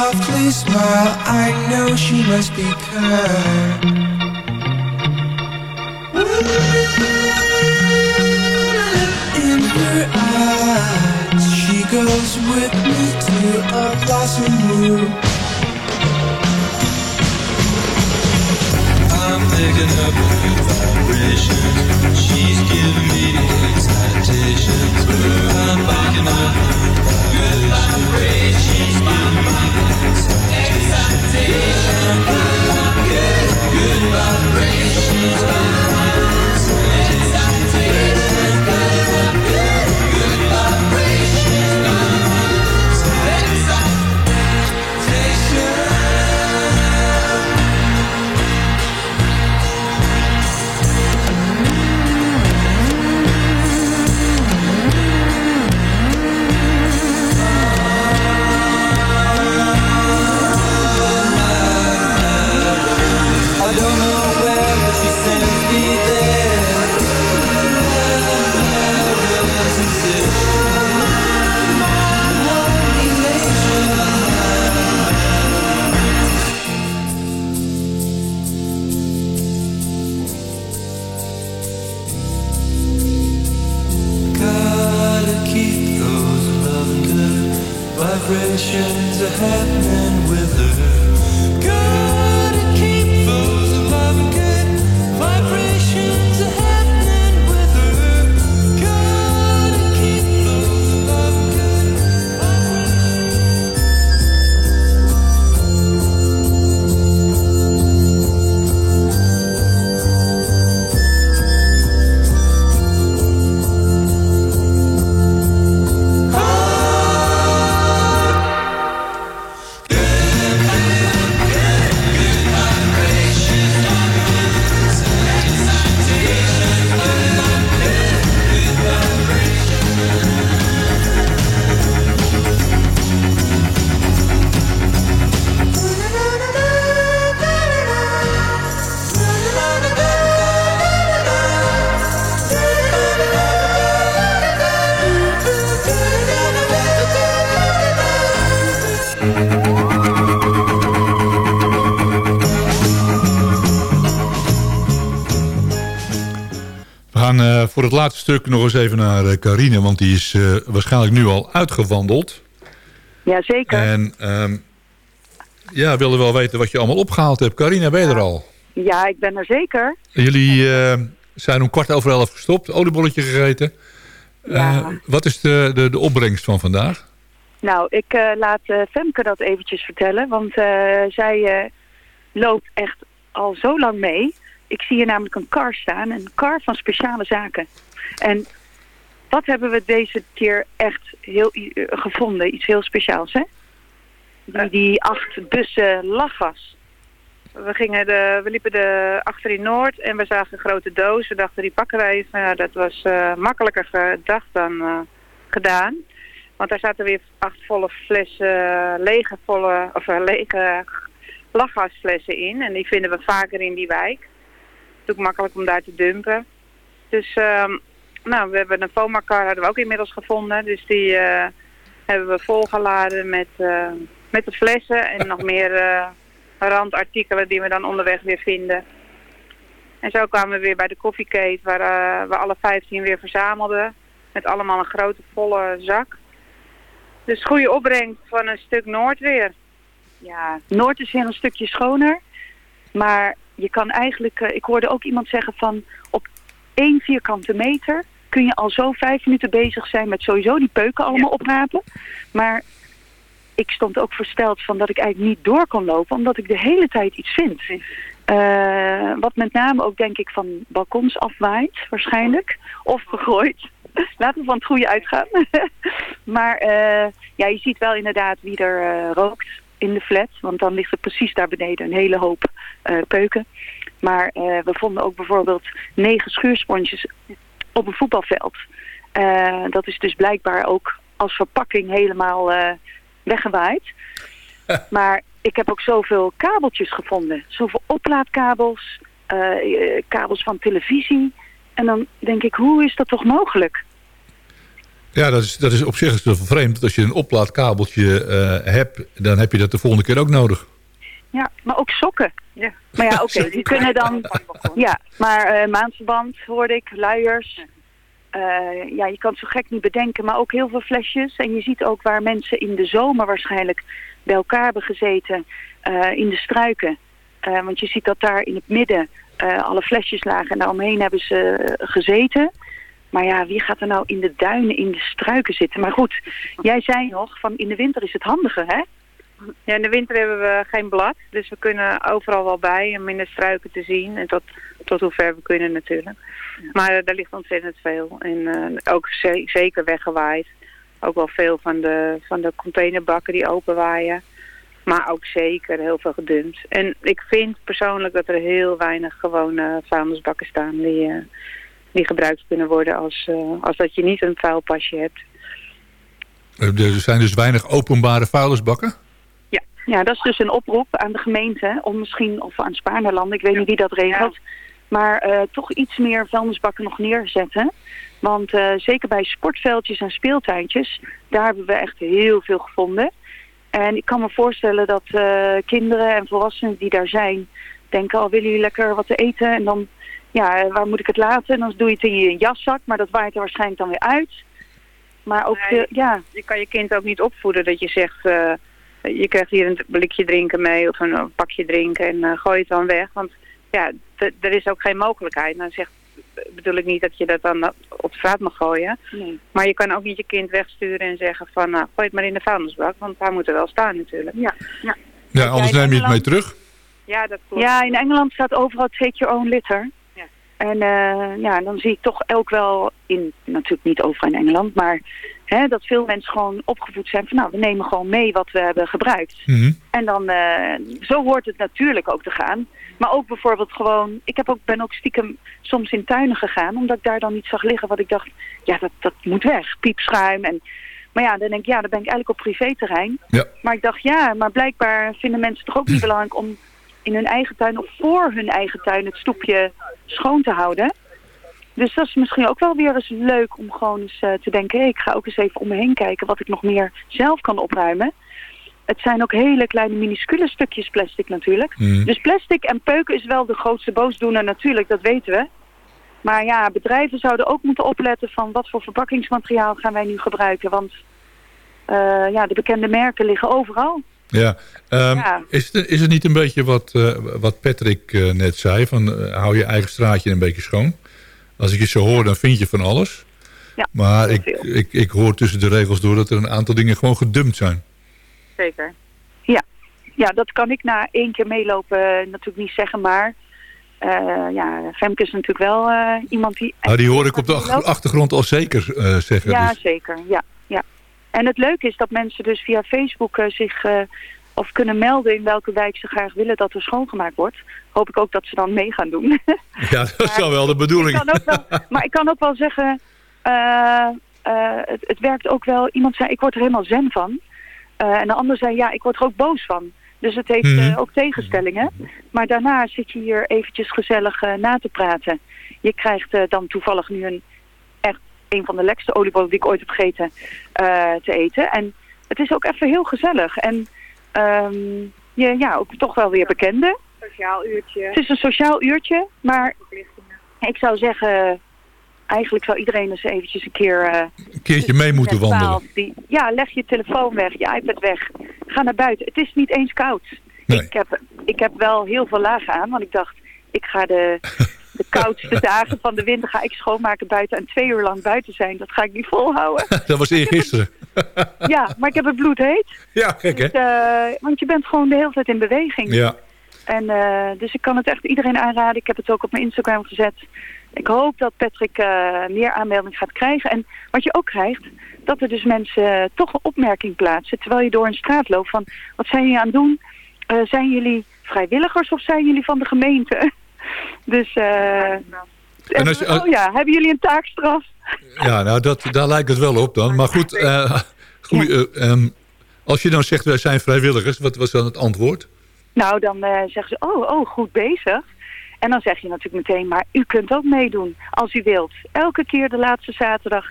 Softly smile, I know she must be kind. In her eyes, she goes with me to a blossom room. I'm picking up her vibrations. She's giving me the excitations. I'm picking up her vibrations. Good vibrations. visions ahead. Laatste stuk nog eens even naar eh, Carine, want die is eh, waarschijnlijk nu al uitgewandeld. Jazeker. En ehm ja, willen wel weten wat je allemaal opgehaald hebt. Carina, ben je er al? Ja, ik ben er zeker. Jullie eh, zijn om kwart over elf gestopt, oliebolletje gegeten. Eh, wat is de, de, de opbrengst van vandaag? Nou, ik laat Femke dat eventjes vertellen, want zij loopt echt al zo lang mee. Ik zie hier namelijk een car staan, een car van speciale zaken. En wat hebben we deze keer echt heel eh, gevonden? Iets heel speciaals, hè? Die, die acht bussen lachgas. We, gingen de, we liepen de achter in Noord en we zagen een grote doos. We dachten, die pakken wij even. Nou, dat was eh, makkelijker gedacht dan eh, gedaan. Want daar zaten weer acht volle flessen, lege, volle, of lege lachgasflessen in. En die vinden we vaker in die wijk. Het is ook makkelijk om daar te dumpen. Dus, ehm, nou, we hebben een foamakar hadden we ook inmiddels gevonden. Dus die eh, hebben we volgeladen met, eh, met de flessen en nog meer eh, randartikelen die we dan onderweg weer vinden. En zo kwamen we weer bij de koffiekate waar we alle 15 weer verzamelden. Met allemaal een grote volle zak. Dus goede opbrengst van een stuk Noord weer. Ja, Noord is weer een stukje schoner. Maar je kan eigenlijk, ik hoorde ook iemand zeggen van op één vierkante meter kun je al zo vijf minuten bezig zijn met sowieso die peuken allemaal oprapen. Maar ik stond ook versteld van dat ik eigenlijk niet door kon lopen, omdat ik de hele tijd iets vind. Eh, wat met name ook denk ik van balkons afwaait waarschijnlijk. Of gegooid. Laten we van het goede uitgaan. maar eh, ja, je ziet wel inderdaad wie er eh, rookt in de flat. Want dan ligt er precies daar beneden een hele hoop eh, peuken. Maar eh, we vonden ook bijvoorbeeld negen schuursponsjes op een voetbalveld. Eh, dat is dus blijkbaar ook als verpakking helemaal weggewaaid. Maar ik heb ook zoveel kabeltjes gevonden. Zoveel oplaadkabels, kabels van televisie. En dan denk ik, hoe is dat toch mogelijk? Ja, dat is, dat is op zich is het vreemd. Als je een oplaadkabeltje eh, hebt, dan heb je dat de volgende keer ook nodig. Ja, maar ook sokken. Ja. Maar ja, oké, die kunnen dan... Ja, maar eh maandverband hoorde ik, luiers. Eh, ja, je kan het zo gek niet bedenken, maar ook heel veel flesjes. En je ziet ook waar mensen in de zomer waarschijnlijk bij elkaar hebben gezeten in de struiken. Want je ziet dat daar in het midden alle flesjes lagen en daaromheen hebben ze gezeten. Maar ja, wie gaat er nou in de duinen, in de struiken zitten? Maar goed, jij zei nog, van in de winter is het handiger, hè? Ja, in de winter hebben we geen blad, dus we kunnen overal wel bij om in de struiken te zien. En tot, tot hoever we kunnen natuurlijk. Maar eh, daar ligt ontzettend veel. En eh, ook ze- zeker weggewaaid. Ook wel veel van de, van de containerbakken die openwaaien. Maar ook zeker heel veel gedumpt. En ik vind persoonlijk dat er heel weinig gewone vuilnisbakken staan die, eh, die gebruikt kunnen worden als, eh, als dat je niet een vuilpasje hebt. Eh, Er zijn dus weinig openbare vuilnisbakken. Ja. ja, dat is dus een oproep aan de gemeente om misschien, of aan Spaarnerland, ik weet niet wie dat regelt, maar eh, toch iets meer vuilnisbakken nog neerzetten. Want zeker bij sportveldjes en speeltuintjes, daar hebben we echt heel veel gevonden. En ik kan me voorstellen dat kinderen en volwassenen die daar zijn, denken, oh willen jullie lekker wat te eten? En dan, ja, waar moet ik het laten? En dan doe je het in je jaszak, maar dat waait er waarschijnlijk dan weer uit. Maar ook, de, ja... Je kan je kind ook niet opvoeden dat je zegt, eh, je krijgt hier een blikje drinken mee of een, een pakje drinken en eh, gooi het dan weg. Want ja, er is ook geen mogelijkheid. Nou zegt, bedoel ik niet dat je dat dan op straat mag gooien. Maar je kan ook niet je kind wegsturen en zeggen van, nou, gooi het maar in de vuilnisbak, want hij moet er wel staan natuurlijk. Ja, ja. Ja, anders neem je het mee terug. Ja, dat klopt. Ja, in Engeland staat overal take your own litter. En eh, ja, dan zie ik toch ook wel in, natuurlijk niet overal in Engeland, maar hè, dat veel mensen gewoon opgevoed zijn van nou, we nemen gewoon mee wat we hebben gebruikt. En dan, eh, zo hoort het natuurlijk ook te gaan. Maar ook bijvoorbeeld gewoon, ik heb ook, ben ook stiekem soms in tuinen gegaan, omdat ik daar dan iets zag liggen wat ik dacht, ja, dat, dat moet weg. Piepschuim en... Maar ja, dan denk ik, ja, dan ben ik eigenlijk op privéterrein. Ja. Maar ik dacht, ja, maar blijkbaar vinden mensen het toch ook niet belangrijk om in hun eigen tuin of voor hun eigen tuin het stoepje schoon te houden. Dus dat is misschien ook wel weer eens leuk om gewoon eens eh, te denken, ik ga ook eens even om me heen kijken wat ik nog meer zelf kan opruimen. Het zijn ook hele kleine minuscule stukjes plastic natuurlijk. Mhm. Dus plastic en peuken is wel de grootste boosdoener natuurlijk, dat weten we. Maar ja, bedrijven zouden ook moeten opletten van wat voor verpakkingsmateriaal gaan wij nu gebruiken. Want eh, ja, de bekende merken liggen overal. Ja. Ehm, Ja. Is, het, is het niet een beetje wat, eh, wat Patrick eh, net zei? Van, eh, hou je eigen straatje een beetje schoon. Als ik je zo hoor, dan vind je van alles. Ja, maar ik, ik, ik hoor tussen de regels door dat er een aantal dingen gewoon gedumpt zijn. Zeker. Ja. ja, dat kan ik na één keer meelopen natuurlijk niet zeggen, maar ja, Femke is natuurlijk wel iemand die... Nou, die hoor ik op de achtergrond al zeker zeggen. Ja, Dus, zeker. Ja. En het leuke is dat mensen dus via Facebook eh, zich eh, of kunnen melden in welke wijk ze graag willen dat er schoongemaakt wordt. Hoop ik ook dat ze dan mee gaan doen. ja, dat is wel de bedoeling. Ik kan ook wel, maar ik kan ook wel zeggen, eh, het, het werkt ook wel. Iemand zei, ik word er helemaal zen van. En de ander zei, ja, ik word er ook boos van. Dus het heeft Mhm. ook tegenstellingen. Maar daarna zit je hier eventjes gezellig na te praten. Je krijgt dan toevallig nu een een van de lekkerste oliebollen die ik ooit heb gegeten eh, te eten. En het is ook even heel gezellig. En ehm, je, ja, ook toch wel weer bekende. Sociaal uurtje. Het is een sociaal uurtje, maar ik zou zeggen, eigenlijk zou iedereen eens eventjes een keer... eh, Een keertje mee moeten wandelen. 12 Die, ja, leg je telefoon weg, je iPad weg. Ga naar buiten. Het is niet eens koud. Ik, heb, ik heb wel heel veel lagen aan, want ik dacht, ik ga de, de koudste dagen van de winter ga ik schoonmaken buiten en twee uur lang buiten zijn. Dat ga ik niet volhouden. Dat was eergisteren. ja, maar ik heb het bloed heet. Ja, gek hè? Dus, eh, want je bent gewoon de hele tijd in beweging. Ja. En eh, dus ik kan het echt iedereen aanraden. Ik heb het ook op mijn Instagram gezet. Ik hoop dat Patrick eh, meer aanmelding gaat krijgen. En wat je ook krijgt, dat er dus mensen toch een opmerking plaatsen... terwijl je door een straat loopt van... wat zijn jullie aan het doen? Zijn jullie vrijwilligers of zijn jullie van de gemeente? Dus... eh En als je- oh ja, hebben jullie een taakstraf? Ja, nou, dat, daar lijkt het wel op dan. Maar goed, eh, goeie, eh, ehm, als je dan zegt wij zijn vrijwilligers, wat was dan het antwoord? Nou, dan eh, zeggen ze, oh, oh, goed bezig. En dan zeg je natuurlijk meteen, maar u kunt ook meedoen als u wilt. Elke keer de laatste zaterdag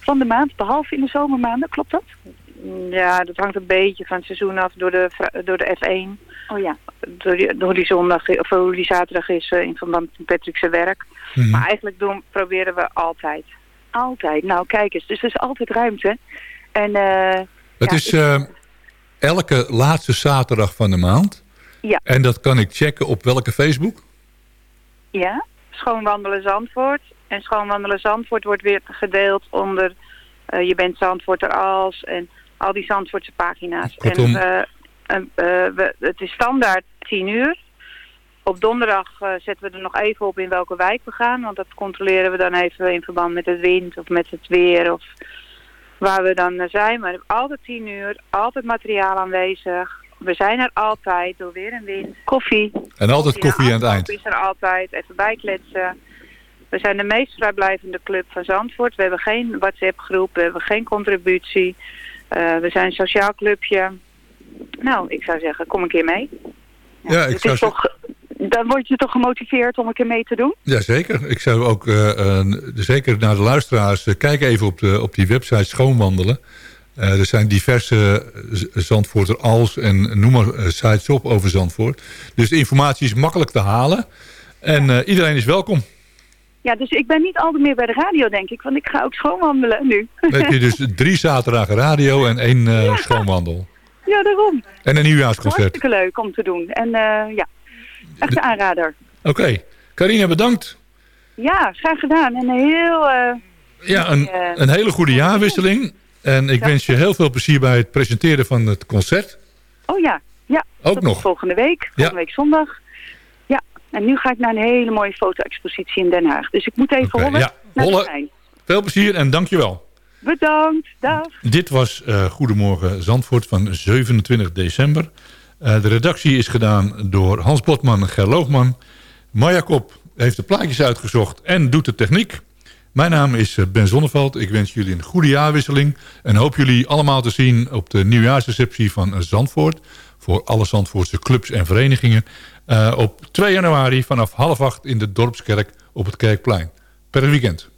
van de maand, behalve in de zomermaanden, klopt dat? Ja, dat hangt een beetje van het seizoen af door de, door de F1. Oh ja. Door die, door die zondag, of hoe die zaterdag is eh, in verband met Patrick's werk. Mhm. Maar eigenlijk doen, proberen we altijd. Altijd. Nou, kijk eens. Dus er is altijd ruimte. En eh, Het ja, is eh, elke laatste zaterdag van de maand. Ja. En dat kan ik checken op welke Facebook? ja? Schoonwandelen Zandvoort. En Schoonwandelen Zandvoort wordt weer gedeeld onder Je bent Zandvoorter als en al die Zandvoortse pagina's. Kortom- En we, het is standaard 10 uur. Op donderdag eh, zetten we er nog even op in welke wijk we gaan. Want dat controleren we dan even in verband met het wind of met het weer of waar we dan eh, zijn. Maar altijd 10 uur, altijd materiaal aanwezig. We zijn er altijd, door weer en wind. Koffie. En altijd koffie aan het eind. is er altijd, even bijkletsen. We zijn de meest vrijblijvende club van Zandvoort. We hebben geen WhatsApp-groep, we hebben geen contributie. Eh, we zijn een sociaal clubje. Nou, ik zou zeggen, kom een keer mee. Ja, ik zou toch, dan word je toch gemotiveerd om een keer mee te doen? Jazeker. Ik zou ook, eh, eh, zeker naar de luisteraars, eh, kijk even op, de, op die website Schoonwandelen. Er zijn diverse Zandvoorter als en noem maar sites op over Zandvoort. Dus de informatie is makkelijk te halen. En iedereen is welkom. Ja, dus ik ben niet altijd meer bij de radio, denk ik. Want ik ga ook schoonwandelen nu. Dan heb je dus drie zaterdagen radio en één schoonwandel. Ja, daarom. En een nieuwjaarsconcert. Hartstikke leuk om te doen. En eh, ja, echt een aanrader. Oké. Carina, bedankt. Ja, graag gedaan. En een heel... eh, Ja, een, eh, een hele goede jaarwisseling. En ik wens je heel veel plezier bij het presenteren van het concert. oh ja, ja. Ook nog. volgende week. Volgende week zondag. Ja, en nu ga ik naar een hele mooie foto-expositie in Den Haag. Dus ik moet even Oké, hollen ja, naar hollen. Veel plezier en dankjewel. Bedankt, dag. Dit was eh, Goedemorgen Zandvoort van 27 december. Eh, de redactie is gedaan door Hans Botman en Ger Loogman. Marja Kop heeft de plaatjes uitgezocht en doet de techniek. Mijn naam is eh, Ben Zonneveld. Ik wens jullie een goede jaarwisseling. En hoop jullie allemaal te zien op de nieuwjaarsreceptie van Zandvoort. Voor alle Zandvoortse clubs en verenigingen. op 2 januari vanaf half acht in de Dorpskerk op het Kerkplein. Per weekend.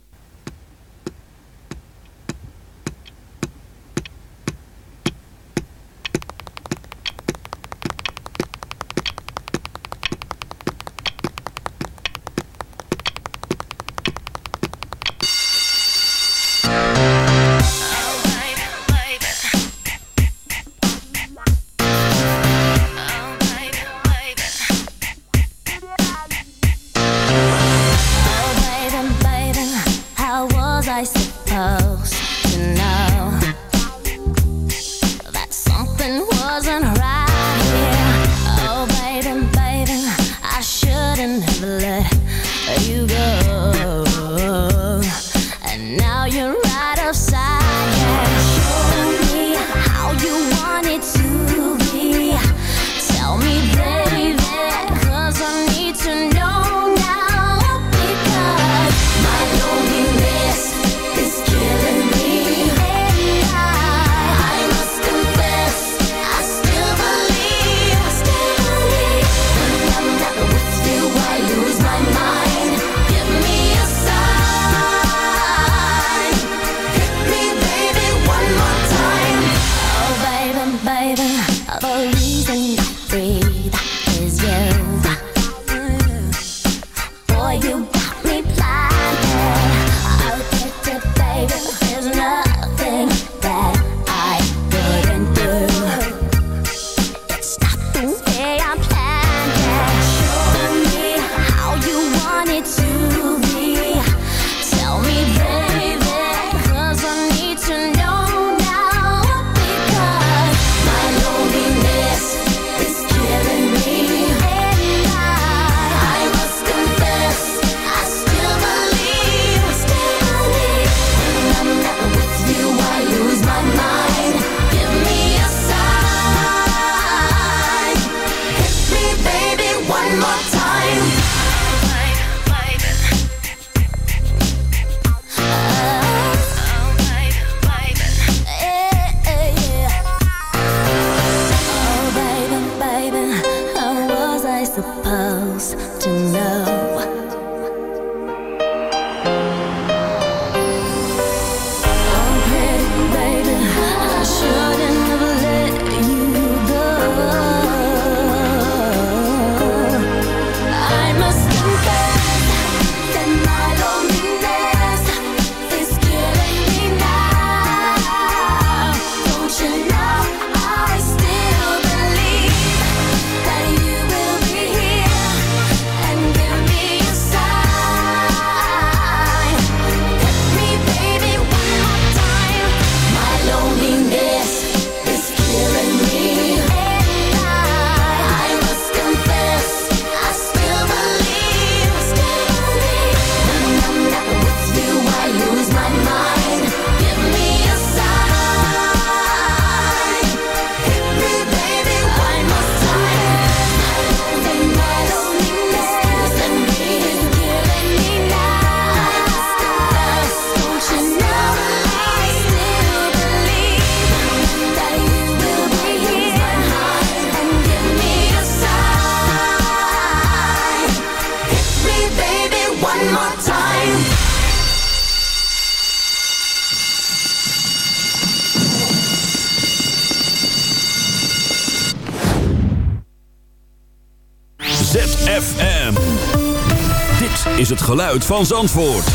Luid van Zandvoort.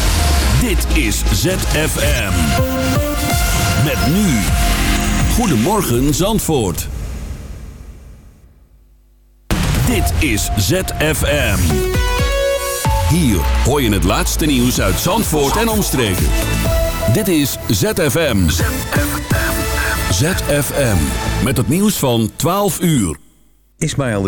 Dit is ZFM. Met nu. Goedemorgen Zandvoort. Dit is ZFM. Hier hoor je het laatste nieuws uit Zandvoort en omstreken. Dit is ZFM. ZFM. Met het nieuws van 12 uur. Ismaël